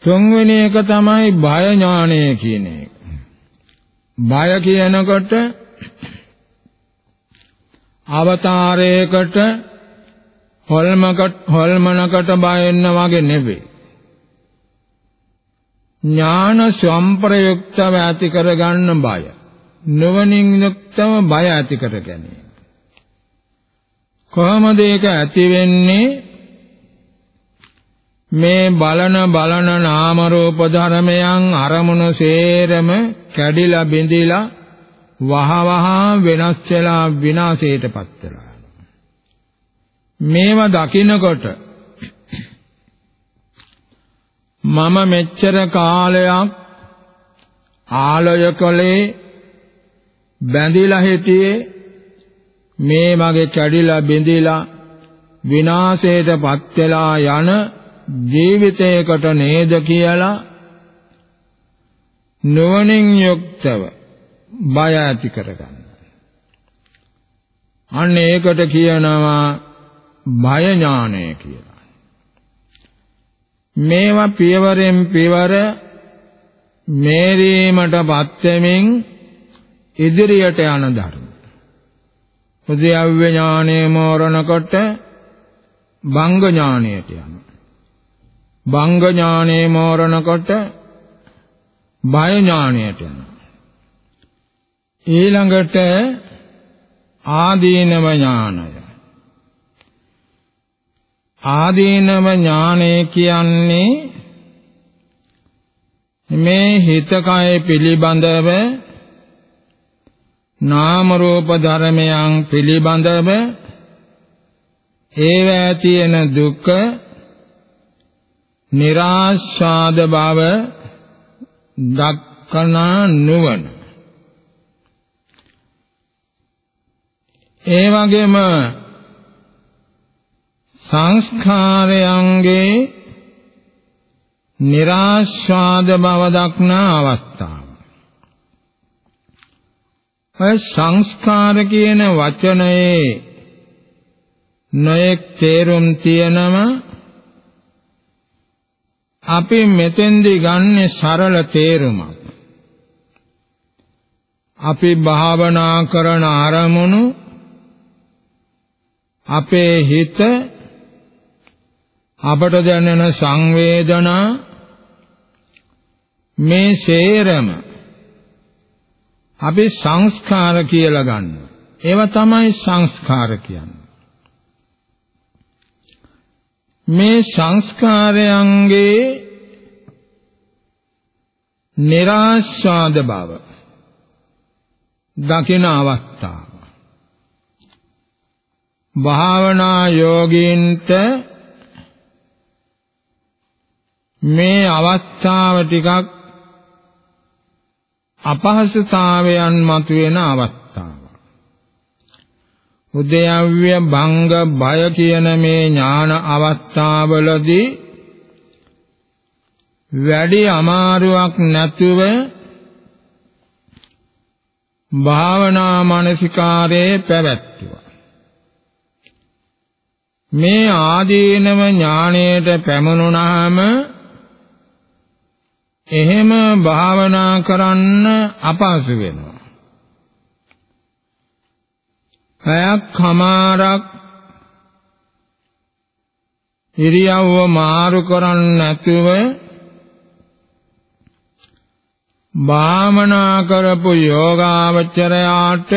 තුන්වෙනි එක තමයි බය ඥානය කියන එක. බය කියනකොට අවතාරයකට හොල්මකට හොල්මනකට බය වෙන්න වගේ නෙවෙයි. ඥාන සම්ප්‍රයුක්තව ඇති කරගන්න බය. නුවණින් යුක්තව බය ඇති කර ගැනීම. කොහොමද ඒක ඇති වෙන්නේ? මේ බලන බලන නාම රූප ධර්මයන් අරමුණු සේරම කැඩිලා බිඳිලා වහ වහ වෙනස් වෙලා විනාශයටපත් වෙලා. මේවා දකින්නකොට මම මෙච්චර කාලයක් ආලය කලේ බැඳිලා හිටියේ මේ මගේ කැඩිලා බිඳිලා විනාශයටපත් වෙලා යන ජීවිතයකට නේද කියලා නුවණින් යුක්තව බය ඇති කරගන්න. අන්න ඒකට කියනවා බය ඥානය කියලා. මේවා පියවරෙන් පියවර මේරීමටපත් වෙමින් ඉදිරියට යන ධර්ම. උද්‍යව්‍ය ඥානය මෝරණකොට භංග ඥානයට යනවා. භංග ඥානේ මෝරණකොට බය ඥානයට යනවා. ඊළඟට ආදීනව ඥානය. ආදීනව ඥානය කියන්නේ මේ හිත කය පිළිබඳව නාම රූප ධර්මයන් පිළිබඳව ඒවැ තියෙන දුක નિરાශාද බව දක්කනා නුවණ. ඒ වගේම සංස්කාරයන්ගේ નિરાශාද බව දක්නා අවස්ථාව ඔය සංස්කාර කියන වචනයේ නොයෙක් තේරුම් තියෙනම අපි මෙතෙන්දි ගන්නේ සරල තේරුමක්. අපි භාවනා කරන අරමුණු අපේ හිත අපට දැනෙන සංවේදනා මේ සේරම අපි සංස්කාර කියලා ගන්නවා. ඒවා තමයි සංස්කාර කියන්නේ. මේ සංස්කාරයන්ගේ નિરાශාද බව දකින අවස්ථාව භාවනා යෝගීන්ට මේ අවස්ථාව ටිකක් අපහසුතාවයන් මතුවෙන අවස්ථාව. උද්‍යව්‍ය භංග බය කියන මේ ඥාන අවස්ථාවවලදී වැඩි අමාරුවක් නැතුව භාවනා මානසිකාරයේ පැවැත්තුවා. මේ ආදීනව ඥාණයට පැමුණුනාම එහෙම භාවනා කරන්න අපහසු වෙනවා. පැයක් හමාරක් ඉරියව්ව මාරු කරන්නේ නැතුව භාවනා කරපු යෝගාවචරයාට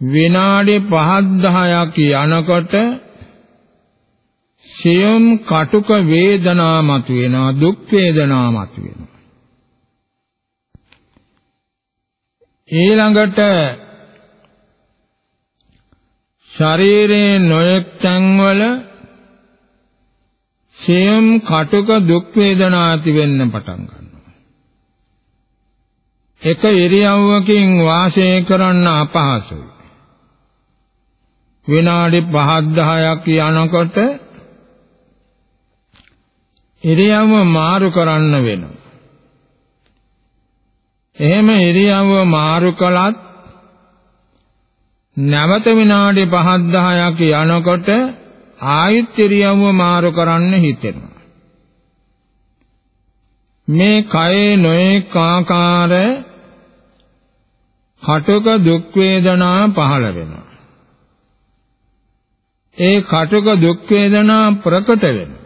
විනාඩි 5-10ක් යනකොට සියම් කටුක වේදනා මතුවෙනවා දුක් වේදනා මතුවෙනවා. ඊළඟට ශරීරයේ නොයෙක් තැන්වල සියම් කටුක දුක් වේදනා ඇති වෙන්න පටන් ගන්නවා. එක ඉරියව්වකින් වාසය කරන්න අපහසුයි. විනාඩි 5 10ක් යනකොට ඉරියව්ව මාරු කරන්න වෙනවා. එහෙම ඉරියව්ව මාරු කළත් නැවත විනාඩි 5 10ක් යනකොට ආයුත් ඉරියව්ව මාරු කරන්න හිතෙනවා. මේ කයේ නොඑක ආකාර කටක දුක් වේදනා පහළ වෙනවා. ඒ කටක දුක් වේදනා ප්‍රකට වෙනවා.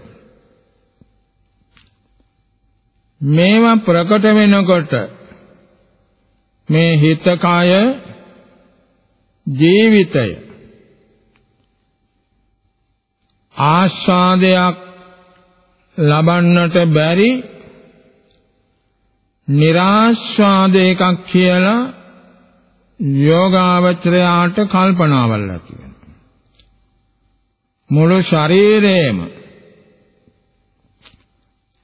මේවා ප්‍රකට වෙනකොට මේ හිත කය ජීවිතය ආස්වාදයක් ලබන්නට බැරි નિરાස්වාද එකක් කියලා යෝගාවචරයාට කල්පනාවල් ඇති වෙනවා. මුළු ශරීරයේම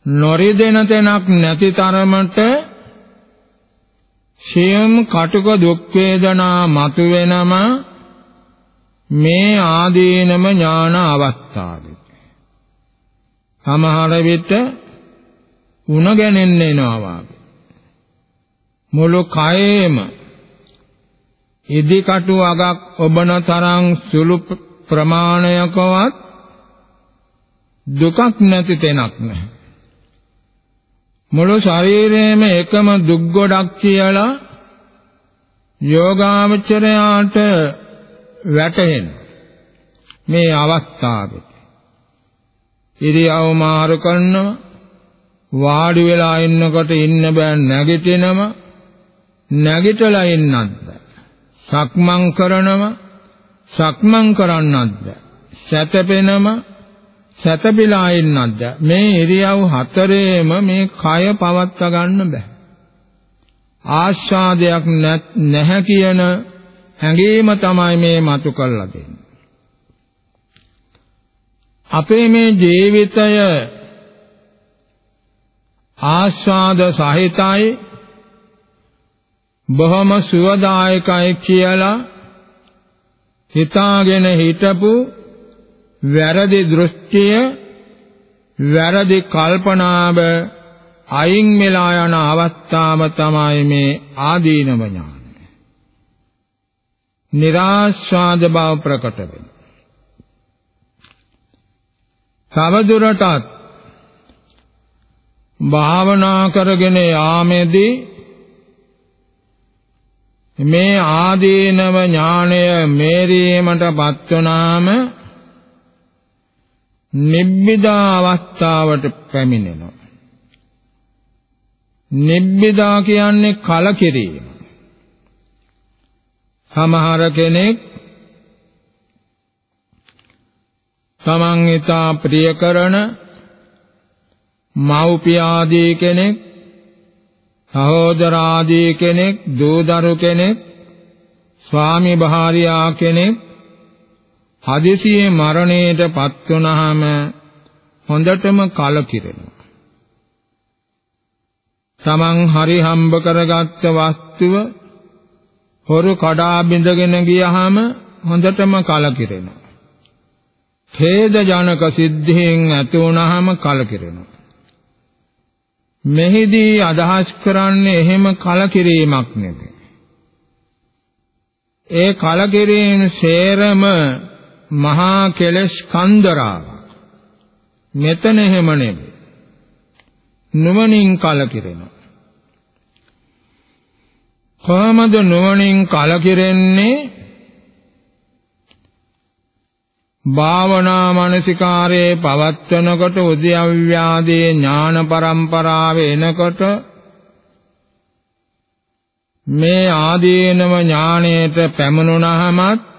නොරිදෙන තැනක් නැති තරමට සියම් කටුක දුක් වේදනා මතුවෙනම මේ ආදීනම ඥාන අවස්ථාවේ සමහර විට උණ ගැනෙන්න එනවා මුළු කයේම ඉදිකටු අගක් ඔබන තරම් සුළු ප්‍රමාණයකවත් දුකක් නැති තැනක් නැහැ. මුළු ශරීරයේම එකම දුක් ගොඩක් කියලා යෝගාවචරයාට වැටහෙන මේ අවස්ථාවේ. ඉරියව් මාරු කරනවා වාඩි වෙලා ඉන්නකොට ඉන්න බෑ නැගිටිනම නැගිටලා ඉන්නත් බෑ. සක්මන් කරනම සක්මන් කරන්නත් බෑ. සැතපෙනම සැතපීලා ඉන්නත් බෑ. මේ ඉරියව් හතරේම මේ කය පවත්වා ගන්න බෑ. ආස්වාදයක් නැහැ කියන හැඟීම තමයි මේ මතු කරලා දෙන්නේ අපේ මේ ජීවිතය ආස්වාද සහිතයි බොහොම සුවදායකයි කියලා හිතාගෙන හිටපු වැරදි දෘෂ්ටිය වැරදි කල්පනාව අයින් වෙලා යන අවස්ථාව තමයි මේ ආදීනව ඥානය. નિરાශාද බව ප්‍රකට වෙනවා. තවදුරටත් භාවනා කරගෙන යාමේදී මේ ආදීනව ඥාණය මේරීමටපත් වනාම නිබ්බිදා අවස්ථාවට පැමිණෙනවා. නිබ්බිදා කියන්නේ කලකිරීම. සමහර කෙනෙක් තමන් ඊතා ප්‍රිය කරන මව්පිය ආදී කෙනෙක් සහෝදර ආදී කෙනෙක් දූදරු කෙනෙක් ස්වාමි භාර්යා කෙනෙක් හදිසියේ මරණයට පත් වුනහම හොඳටම කලකිරෙනවා. තමන් හරි හම්බ කරගත්ත වස්තුව හොරු කඩා බිඳගෙන ගියහම හොඳටම කලකිරෙනවා. ඛේද ජනක සිද්ධීන් ඇති වුනහම කලකිරෙනවා. මෙහිදී අදහස් කරන්නේ එහෙම කලකිරීමක් නෙවෙයි. ඒ කලකිරීම සේරම මහා කෙලස් කන්දරාව. මෙතන එහෙම නෙවෙයි. නුවණින් කලකිරෙනවා. කොහොමද නුවණින් කලකිරෙන්නේ? භාවනා මානසිකාරයේ පවත්වනකොට උද්‍යව්‍යාදී ඥාන පරම්පරාව එනකොට මේ ආදීනව ඥාණයට පැමුණුනහමත්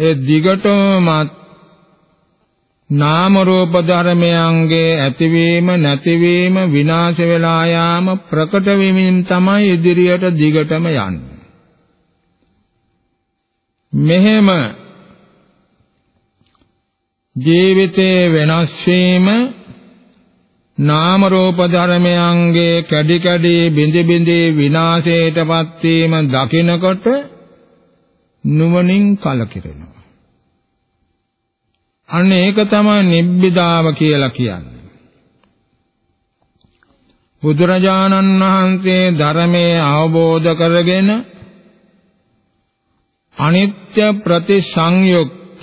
ඒ දිගටමත් නාම රූප ධර්මයන්ගේ ඇතිවීම නැතිවීම විනාශ වෙලා යාම ප්‍රකට වීමෙන් තමයි ඉදිරියට දිගටම යන්නේ. මෙහෙම ජීවිතේ වෙනස් වීම නාම රූප ධර්මයන්ගේ කැඩි කැඩි බිඳි බිඳි විනාශයටපත් වීම දකිනකොට නුවණින් කලකිරෙනවා. අන්න ඒක තමයි නිබ්බිදාව කියලා කියන්නේ. බුදුරජාණන් වහන්සේ ධර්මයේ අවබෝධ කරගෙන අනිත්‍ය ප්‍රතිසංයුක්ත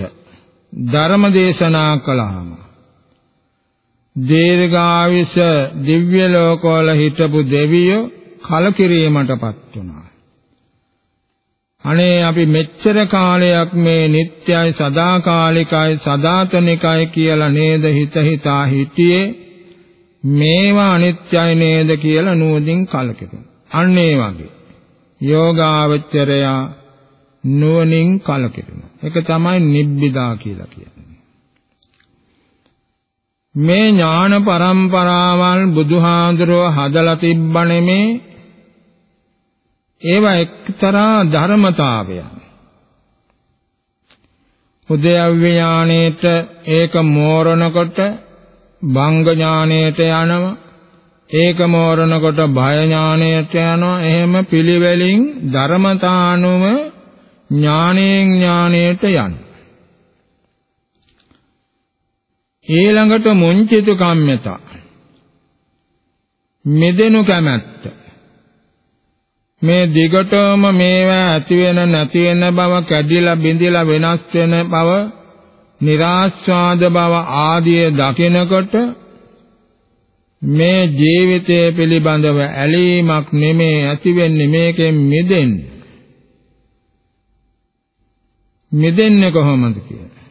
ධර්ම දේශනා කළාම දීර්ඝායුෂ දිව්‍ය ලෝකවල හිටපු දෙවියෝ කලකිරීමටපත් වුණා. අනේ අපි මෙච්චර කාලයක් මේ නිට්ටයයි සදාකාලිකයි සදාතනිකයි කියලා නේද හිත හිතා හිටියේ මේවා අනිත්‍යයි නේද කියලා නුවණින් කලකිරුණා. අන්න ඒ වගේ යෝගාවචරයා නුවණින් කලකිරෙනවා. ඒක තමයි නිබ්බිදා කියලා කියන්නේ. මේ ඥාන પરම්පරාවල් බුදුහාඳුරෝ හදලා තිබ්බ නෙමේ ඒවා එක්තරා ධර්මතාවයන්. උදයව්‍ය ඥානේට ඒක මෝරණකොට භංග ඥානේට යනවා ඒක මෝරණකොට භය ඥානයට යනවා එහෙම පිළිවෙලින් ධර්මතානුව ඥාණයෙන් ඥාණයට යන. ඊළඟට මුංචිත කම්මත මෙදෙනු කැමැත්ත මේ දිගටම මේවා ඇති වෙන නැති වෙන බව කැඩිලා බිඳිලා වෙනස් වෙන බව નિરાස්වාද බව ආදී දකිනකොට මේ ජීවිතය පිළිබඳව ඇලීමක් නෙමේ ඇති වෙන්නේ මේකෙන් මිදෙන්න. මිදෙන්නේ කොහොමද කියලා.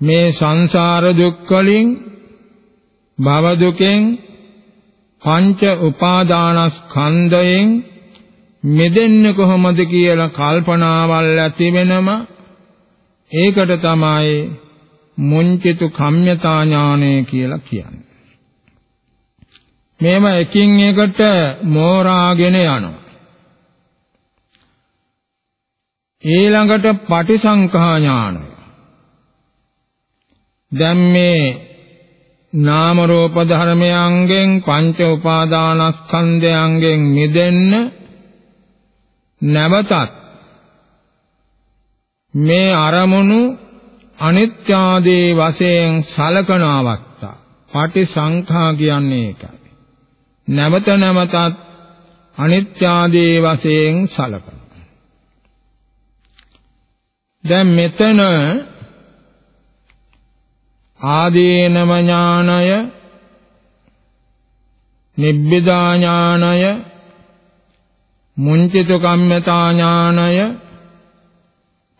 මේ සංසාර දුක් වලින් භව දුකෙන් පංච උපාදානස්කන්ධයෙන් මිදෙන්නේ කොහොමද කියලා කල්පනාවල් ඇති වෙනම ඒකට තමයි මුංචිතු කම්යතා ඥානය කියලා කියන්නේ. මේව එකින් එකට මෝරාගෙන යනවා. ඊළඟට පටිසංඛා ඥානය. දැන් මේ නාම රූප ධර්මයන්ගෙන් පංච උපාදානස්කන්ධයන්ගෙන් මිදෙන්න නැවතත් මේ අරමුණු අනිත්‍ය ආදී වශයෙන් සලකන අවස්ථා පටිසංඛා කියන්නේ ඒකයි. නැවත නැවතත් අනිත්‍ය ආදී වශයෙන් සලකන දැන් මෙතන ආදීනව ඥානය නිබ්බිදා ඥානය මුංචිත කම්මතා ඥානය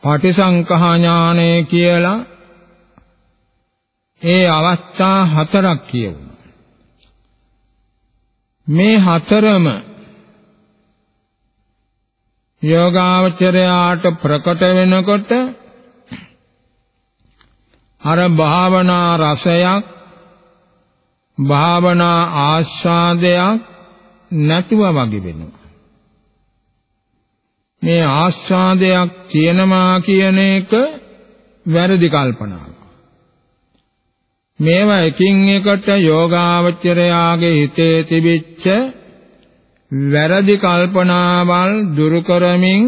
පටිසංකහා ඥානය කියලා ඒ අවස්ථා හතරක් කියවුණා. මේ හතරම යෝගාවචරයාට ප්‍රකට වෙනකොට අර භාවනා රසයක් භාවනා ආස්වාදයක් නැතුව වගේ වෙනවා. මේ ආස්වාදයක් තියෙනවා කියන එක වැරදි කල්පනාවක්. මේවා එකින් එකට යෝගාවචරයාගේ හිතේ තිබිච්ච වැරදි කල්පනාවල් දුරු කරමින්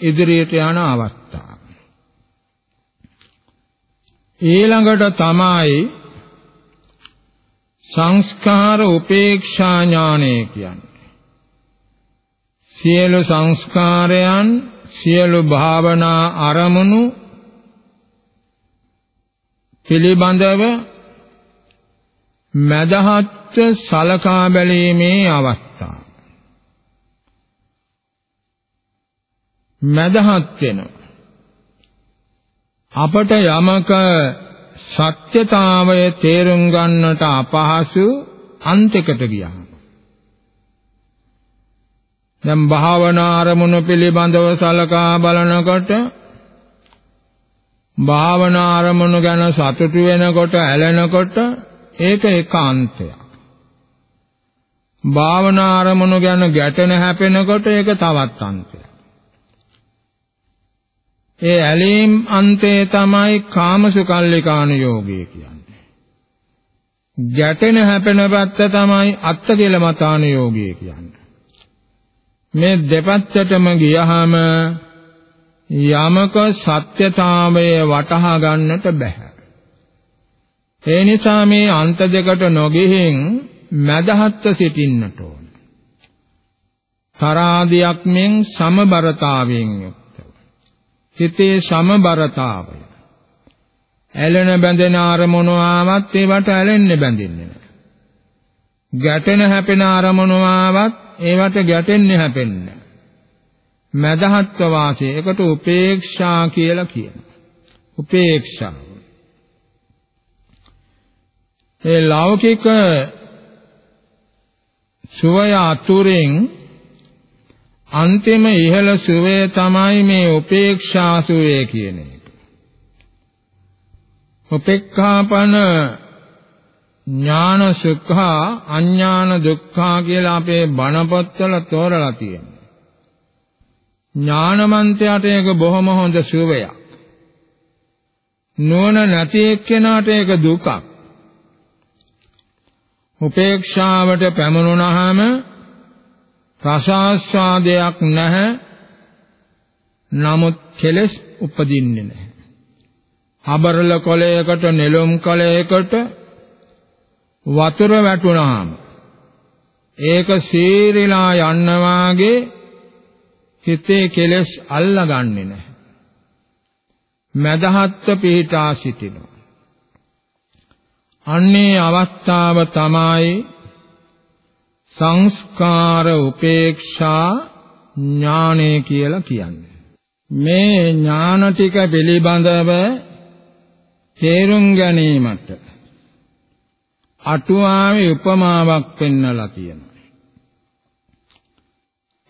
ඉදිරියට යන අවස්ථාව ඊළඟට තමයි සංස්කාර උපේක්ෂා ඥානය කියන්නේ. සියලු සංස්කාරයන් සියලු භාවනා අරමුණු පිළිබඳව මදහත් සලකා බැලීමේ අවස්ථාව. මදහත් වෙනවා. අපට යමක සත්‍යතාවය තේරුම් ගන්නට අපහසු අන්තයකට ගියාම දැන් භාවනා අරමුණු පිළිබඳව සලකා බලනකොට භාවනා අරමුණු ගැන සතුටු වෙනකොට ඇලෙනකොට ඒක ඒකාන්තයක්. භාවනා අරමුණු ගැන ගැටෙන හැපෙනකොට ඒක තවත් අන්තයක්. ඒ ඇලීම් අන්තේ තමයි කාමසුකල්ලිකාන යෝගය කියන්නේ. ගැටෙන හැපෙන පැත්ත තමයි අත්ත කියලා මතාන යෝගය කියන්නේ. මේ දෙපැත්තටම ගියහම යමක සත්‍යතාවය වටහා ගන්නට බෑ. ඒ නිසා මේ අන්ත දෙකට නොගෙහින් මදහත්ව සිටින්නට ඕන. තරාදියක් මෙන් සමබරතාවයෙන් යුක්ත හිතේ සමබරතාවය. ඇලෙන බැඳෙන අරමුණු ආවත් ඒවට ඇලෙන්න බැඳෙන්නේ නැහැ. ගැටෙන හැපෙන අරමුණු ආවත් ඒවට ගැටෙන්නේ හැපෙන්නේ මදහත්ව වාසය ඒකට උපේක්ෂා කියලා කියනවා. උපේක්ෂා. ඒ ලෞකික සුවය අතුරෙන් අන්තිම ඉහළ සුවේ තමයි මේ උපේක්ෂා සුවේ කියන එක. උපේක්ඛාපන ඥාන සුඛා අඥාන දුක්ඛා කියලා අපේ බණ පොත්වල තෝරලා තියෙනවා. ඥානමන්තයාට ඒක බොහොම හොඳ සුවයක්. නුවණ නැති එක්කෙනාට ඒක දුකක්. උපේක්ෂාවට පැමුණුනහම රසාස්වාදයක් නැහැ. නමුත් කෙලස් උපදින්නේ නැහැ. අබරල කොලයකට නෙළුම් කොලයකට වතුර වැටුණාම ඒක සීරිලා යන්න වාගේ හිතේ කෙලෙස් අල්ලගන්නේ නැහැ. මදහත්ව පිහිටා සිටිනවා. අන්නේ අවස්ථාව තමයි සංස්කාර උපේක්ෂා ඥානය කියලා කියන්නේ. මේ ඥාන ටික පිළිබඳව තේරුම් ගැනීමට අටුවාවේ උපමාවක් පෙන්වලා තියෙනවා.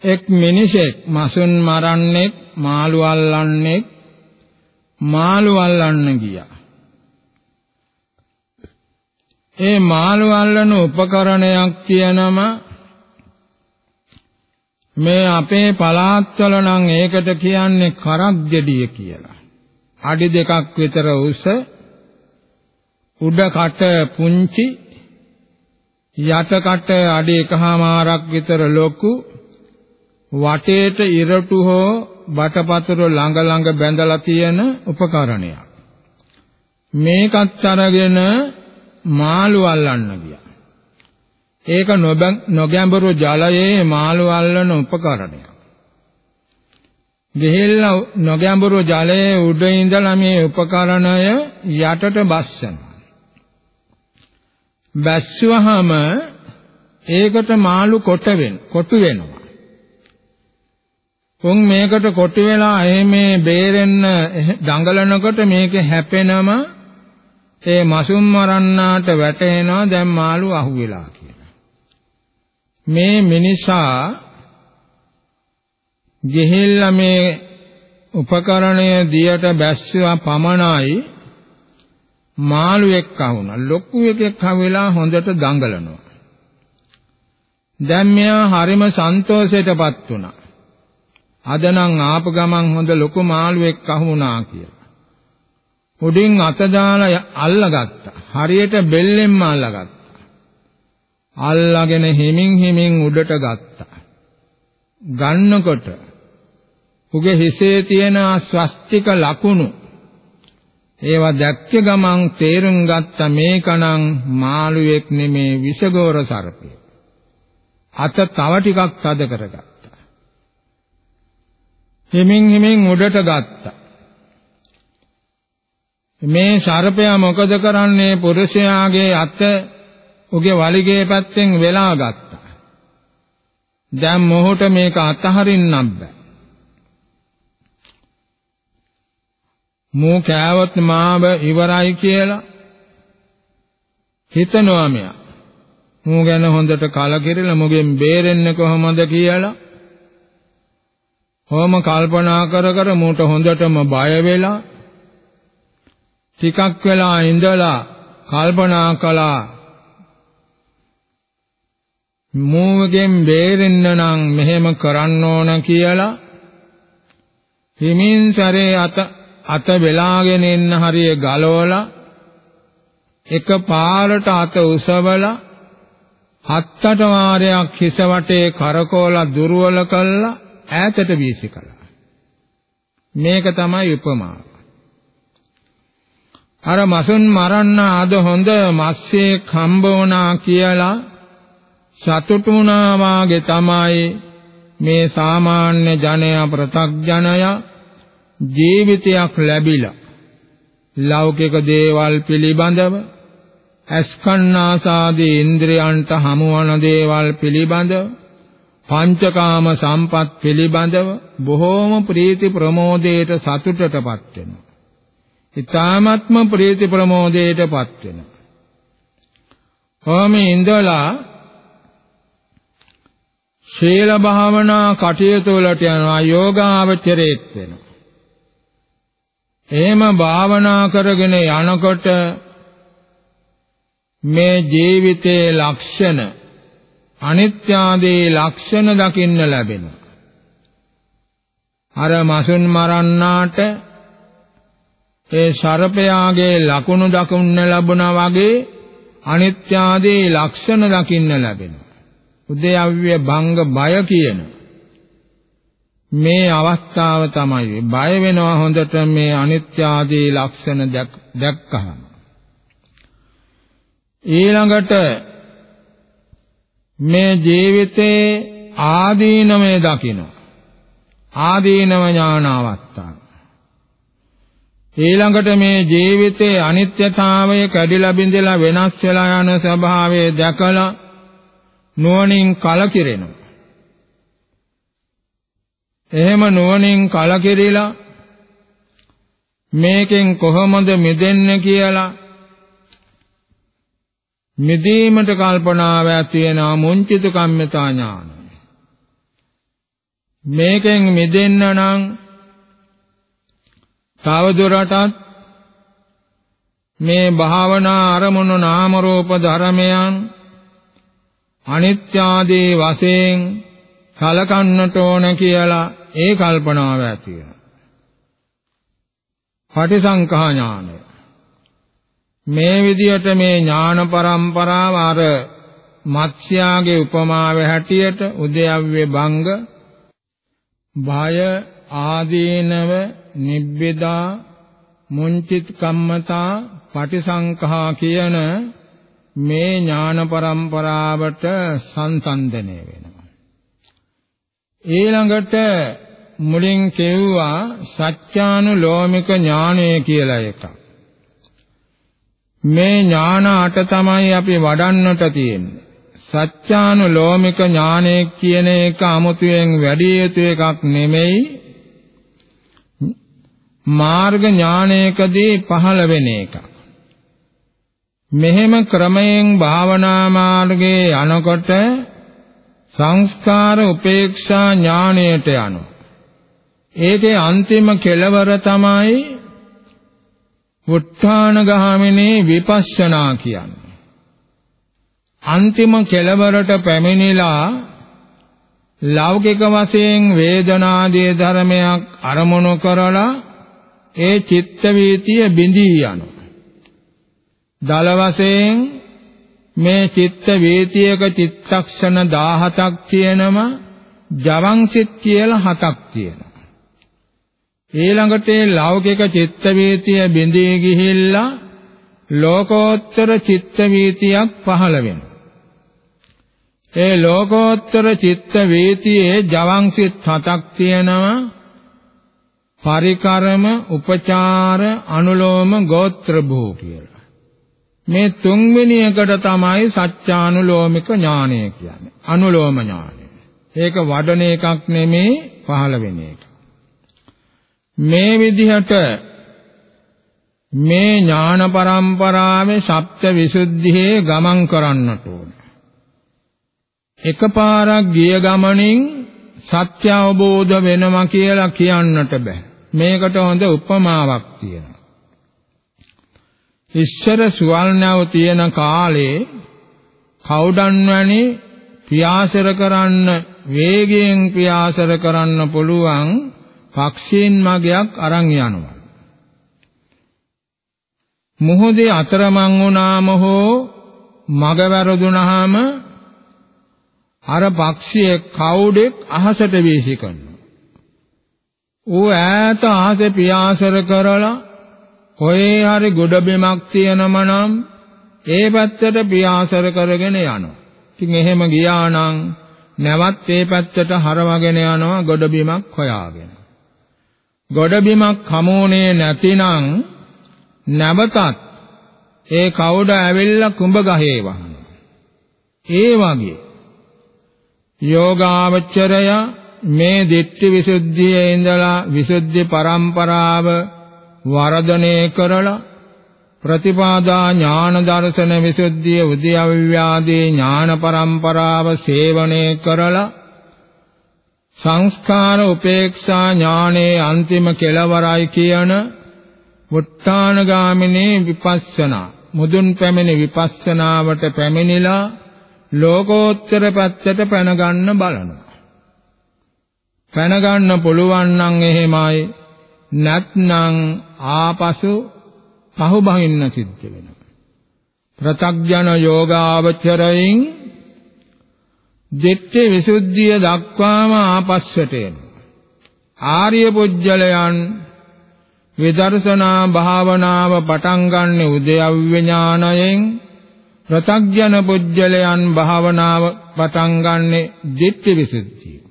එක් මිනිසෙක් මසුන් මරන්නෙක් මාළු අල්ලන්නෙක් මාළු අල්ලන්න ගියා. ඒ මාළු අල්ලන උපකරණයක් කියනම මේ අපේ පළාත්වල නම් ඒකට කියන්නේ කරක් ගෙඩිය කියලා. අඩි දෙකක් විතර උස උඩ කට පුංචි යට කට අඩි එකහමාරක් විතර ලොකු වටේට ඉරටු හෝ බටපතුර ළඟ ළඟ බැඳලා තියෙන උපකරණයක්. මේකත් අරගෙන මාළු අල්ලන්න ගියා. ඒක නොගැඹුරු ජලයේ මාළු අල්ලන උපකරණයක්. ගෙහෙල්ලා නොගැඹුරු ජලයේ උඩ ඉඳලා මේ උපකරණය යටට බස්සනවා. බැස්සුවහම ඒකට මාළු කොට වෙන කොටු වෙනවා. උන් මේකට කොටු වෙලා එහෙමේ බේරෙන්න දඟලනකොට මේක හැපෙනම ඒ මසුම් මරන්නාට වැටෙනවා දැන් මාළු අහුවෙලා කියලා. මේ මිනිසා ගෙහෙල්ලා මේ උපකරණය දියට බැස්සුවා පමණයි මාළුවෙක් අහුණා. ලොකු එකෙක් හවෙලා හොඳට දඟලනවා. දැන් මෙයා හරිම සන්තෝෂයටපත් වුණා. අද නම් ආපු ගමන් හොඳ ලොකු මාළුවෙක් අහුණා කියලා. උඩින් අත දාලා අල්ලගත්තා. හරියට බෙල්ලෙන්ම අල්ලගත්තා. අල්ලාගෙන හිමින් හිමින් උඩට ගත්තා. ගන්නකොට උගේ හිසේ තියෙන ස්වස්තික ලකුණු ඒවා දැක්ක ගමන් තේරුම් ගත්ත මේකනම් මාළුවෙක් නෙමේ විෂගෝර සර්පය. අත තව ටිකක් තද කරගත්තා. හිමින් හිමින් උඩට ගත්තා. මේ සර්පයා මොකද කරන්නේ පුරුෂයාගේ අත උගේ වලිගේ පැත්තෙන් වෙලා ගත්තා. දැන් මොහොත මේක අතහරින්නත් බෑ. මෝ කෑවොත් මාව ඉවරයි කියලා හිතනවා මෙයා. මෝ ගැන හොඳට කලකිරලා මොගෙන් බේරෙන්නේ කොහොමද කියලා. හොම කල්පනා කර කර මූට හොඳටම බය වෙලා ටිකක් වෙලා ඉඳලා කල්පනා කළා. මූගෙන් බේරෙන්න නම් මෙහෙම කරන්න ඕන කියලා හිමින් සැරේ අත අත වෙලාගෙන ඉන්න හරිය ගලවලා එක පාරට අත උසවලා හත් අට වාරයක් හිස වටේ කරකෝලා දුර්වල කළා ඈතට වීසි කළා. මේක තමයි උපමාව. අර මසුන් මරන්න අද හොඳ මස්සේ කම්බ වුණා කියලා සතුටු වුණා වාගේ තමයි මේ සාමාන්‍ය ජනයා ප්‍රතග්ජනයා ජීවිතයක් ලැබිලා ලෞකික දේවල් පිළිබඳව අස්කන්නාසාදී ඉන්ද්‍රයන්ට හමුවන දේවල් පිළිබඳව පංචකාම සම්පත් පිළිබඳව බොහෝම ප්‍රීති ප්‍රමෝදයට සතුටටපත් වෙනවා. ඊ타ත්ම ප්‍රීති ප්‍රමෝදයටපත් වෙනවා. කොහොම ඉඳලා ශීල භාවනා කටයුතු වලට යනවා යෝගාවචරයේත් වෙනවා. එහෙම භාවනා කරගෙන යනකොට මේ ජීවිතයේ ලක්ෂණ අනිත්‍ය ආදී ලක්ෂණ දකින්න ලැබෙනවා. අර මසුන් මරන්නාට ඒ සර්පයාගේ ලකුණු දකුන්න ලැබුණා වගේ අනිත්‍ය ආදී ලක්ෂණ දකින්න ලැබෙනවා. උදේව්‍ය භංග බය කියන මේ අවස්ථාව තමයි. බය වෙනවා හොඳට මේ අනිත්‍ය ආදී ලක්ෂණ දැක්කහම. ඊළඟට මේ ජීවිතේ ආදීනමය දකින්න ආදීනව ඥානවත්තා ඊළඟට මේ ජීවිතයේ අනිත්‍යතාවය කැඩිලා බිඳලා වෙනස් වෙලා යන ස්වභාවය දැකලා නුවණින් කලකිරෙනවා එහෙම නුවණින් කලකිරිලා මේකෙන් කොහොමද මිදෙන්නේ කියලා මිදීමට කල්පනාව ඇති වෙනා මුංචිත කම්මතා ඥානය. මේකෙන් මිදෙන්න නම් තවදුරටත් මේ භාවනා අරමුණු නාම රූප ධර්මයන් අනිත්‍ය ආදී වශයෙන් කලකන්නට ඕන කියලා ඒ කල්පනාව ඇති වෙනවා. පටිසංඛා ඥානය. මේ විදිහට මේ ඥාන પરම්පරාව අර මත්ස්‍යාගේ උපමාව හැටියට උදයව්වේ බංග භය ආදීනව නිබ්බෙදා මුංචිත් කම්මතා පටිසංඛා කියන මේ ඥාන પરම්පරාවට සංසන්දනය වෙනවා. ඊළඟට මුලින් කියුවා සත්‍යානුලෝමික ඥානය කියලා එකක්. මේ ඥාන අට තමයි අපි වඩන්නට තියෙන්නේ. සත්‍යානුලෝමික ඥානය කියන එක 아무තෙන් වැඩි යුතු එකක් නෙමෙයි. මාර්ග ඥානයකදී පහළ වෙන එකක්. මෙහෙම ක්‍රමයෙන් භාවනා මාර්ගයේ යනකොට සංස්කාර උපේක්ෂා ඥාණයට යනවා. ඒකේ අන්තිම කෙලවර තමයි උත්ථාන ගාමිනී විපස්සනා කියන්නේ. අන්තිම කෙලවරට පැමිණිලා ලෞකික වශයෙන් වේදනාදී ධර්මයක් අරමුණු කරලා ඒ චිත්ත වීතිය බිඳී යනවා. දල වශයෙන් මේ චිත්ත වීතියක චිත්තක්ෂණ 17ක් තියෙනම ජවං සිත් කියලා හතක් තියෙනවා. ඊළඟට ඒ ලෞකික චිත්ත වීතිය බිඳී ගිහිල්ලා ලෝකෝත්තර චිත්ත වීතියක් පහළ වෙනවා. ඒ ලෝකෝත්තර චිත්ත වීතියේ ජවං සිත් හතක් තියෙනවා. පරිකරම, උපචාර, අනුලෝම, ගෝත්‍ර භූ කියලා. මේ තුන්වෙනි එකට තමයි සත්‍යානුලෝමික ඥානය කියන්නේ. අනුලෝම ඥානය. ඒක වඩන එකක් නෙමේ පහළ වෙන එක. මේ විදිහට මේ ඥාන පරම්පරාවේ සප්ත විසුද්ධියේ ගමන් කරන්නට ඕන. එකපාරක් ගිය ගමනින් සත්‍ය අවබෝධ වෙනවා කියලා කියන්නට බෑ. මේකට හොඳ උපමාවක් තියෙනවා. ඉස්සර සුවල්නව තියෙන කාලේ කවුඩන් වැනි පියාසර කරන්න වේගයෙන් පියාසර කරන්න පුළුවන් පක්ෂීන් මගයක් අරන් යනවා. මොහොතේ අතරමං වුණාම හෝ මග වැරදුනහම අර පක්ෂියේ කවුඩෙක් අහසට වීසි කරනවා. ඌ ඈත අහසේ පියාසර කරලා කොහේ හරි ගොඩ බිමක් තියෙනම නම් ඒ පැත්තට පියාසර කරගෙන යනවා. ඉතින් එහෙම ගියා නම් නැවත් ඒ පැත්තට හරවගෙන යනවා ගොඩ බිමක් හොයාගෙන. ගොඩ බිමක් හමුනේ නැතිනම් නැවතත් ඒ කවුඩ ඇවිල්ලා කුඹ ගහේ වහනවා. ඒ වගේ යෝගාවචරය මේ දිට්ඨි විසුද්ධියේ ඉඳලා විසුද්ධි පරම්පරාව වර්ධනය කරලා ප්‍රතිපාදා ඥාන දර්ශන විසුද්ධිය උද්‍යව්‍යාදී ඥාන පරම්පරාව සේවනය කරලා සංස්කාර උපේක්ෂා ඥානයේ අන්තිම කෙලවරයි කියන මුත්තානගාමිනී විපස්සනා මුදුන් පැමිණි විපස්සනාවට පැමිණිලා ලෝකෝත්තර පැත්තට පැන ගන්න බලනවා. පැන ගන්න පුළුවන් නම් එහෙමයි නැත්නම් ආපසු පහුබහින්න සිද්ධ වෙනවා. ප්‍රතග්ජන යෝගාවචරයෙන් දෙත්තේ විසුද්ධිය දක්වාම ආපස්සට එනවා. ආර්ය පුජ්‍යලයන් විදර්ශනා භාවනාව පටන් ගන්න උදයව්‍ය ඥානයෙන් ප්‍රතග්ජන පුජ්‍යලයන් භාවනාව පටන් ගන්නෙ ditthi visuddhiය.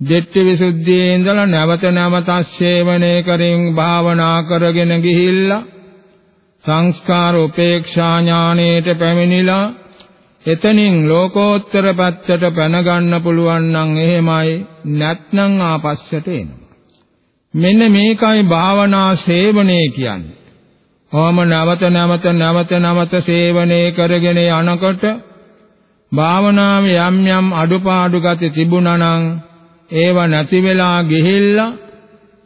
Ditthi visuddhiයේ ඉඳලා නැවත නැවතත් සේවනය කරින් භාවනා කරගෙන ගිහිල්ලා සංස්කාර උපේක්ෂා ඥානයට පැමිණිලා එතනින් ලෝකෝත්තර පැත්තට පැන ගන්න පුළුවන් නම් එහෙමයි නැත්නම් ආපස්සට එනවා. මෙන්න මේකයි භාවනා සේවනයේ කියන්නේ. ඕම නැවත නැවත නැවත නැවත සේවනයේ කරගෙන යනකොට භාවනාවේ යම් යම් අඩුපාඩු ගති තිබුණා නම් ඒව නැති වෙලා ගිහිල්ලා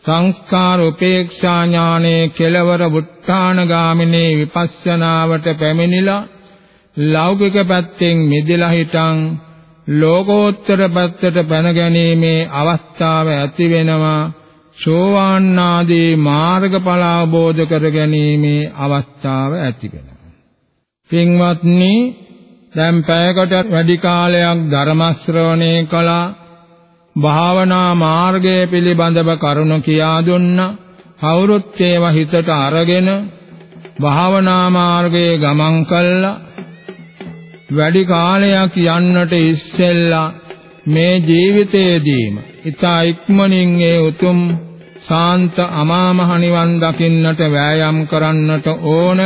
සංස්කාර උපේක්ෂා ඥානයේ කෙලවර වුත්තාන ගාමිනේ විපස්සනාවට පැමිණිලා ලෞකික පැත්තෙන් මිදලා හිටන් ලෝකෝත්තර පැත්තට පැන ගැනීමේ අවස්ථාව ඇති වෙනවා. සෝවාන් ආදී මාර්ගඵල අවබෝධ කර ගැනීමේ අවස්ථාව ඇති වෙනවා. පින්වත්නි දැන් පැයකට වැඩි කාලයක් ධර්ම ශ්‍රවණය කළා. භාවනා මාර්ගය පිළිබඳව කරුණ කියා දුන්නා කවුරුත් ඒවා හිතට අරගෙන භාවනා මාර්ගයේ ගමන් කළා. වැඩි කාලයක් යන්නට ඉස්සෙල්ලා මේ ජීවිතයේදීම ඊතා ඉක්මනින් ඒ උතුම් සාන්ත අමා මහ නිවන් දකින්නට වෑයම් කරන්නට ඕන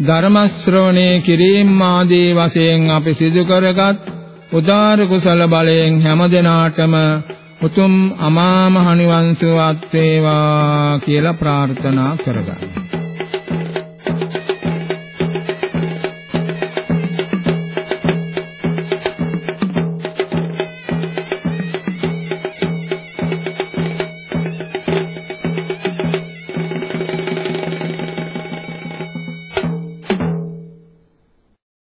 ධර්ම ශ්‍රවණේ කිරීම ආදී වශයෙන් අපි සිදු කරගත් උදාර කුසල බලයෙන් හැමදෙනාටම උතුම් අමා මහ නිවන් සුවත් වේවා කියලා ප්‍රාර්ථනා කරගන්නවා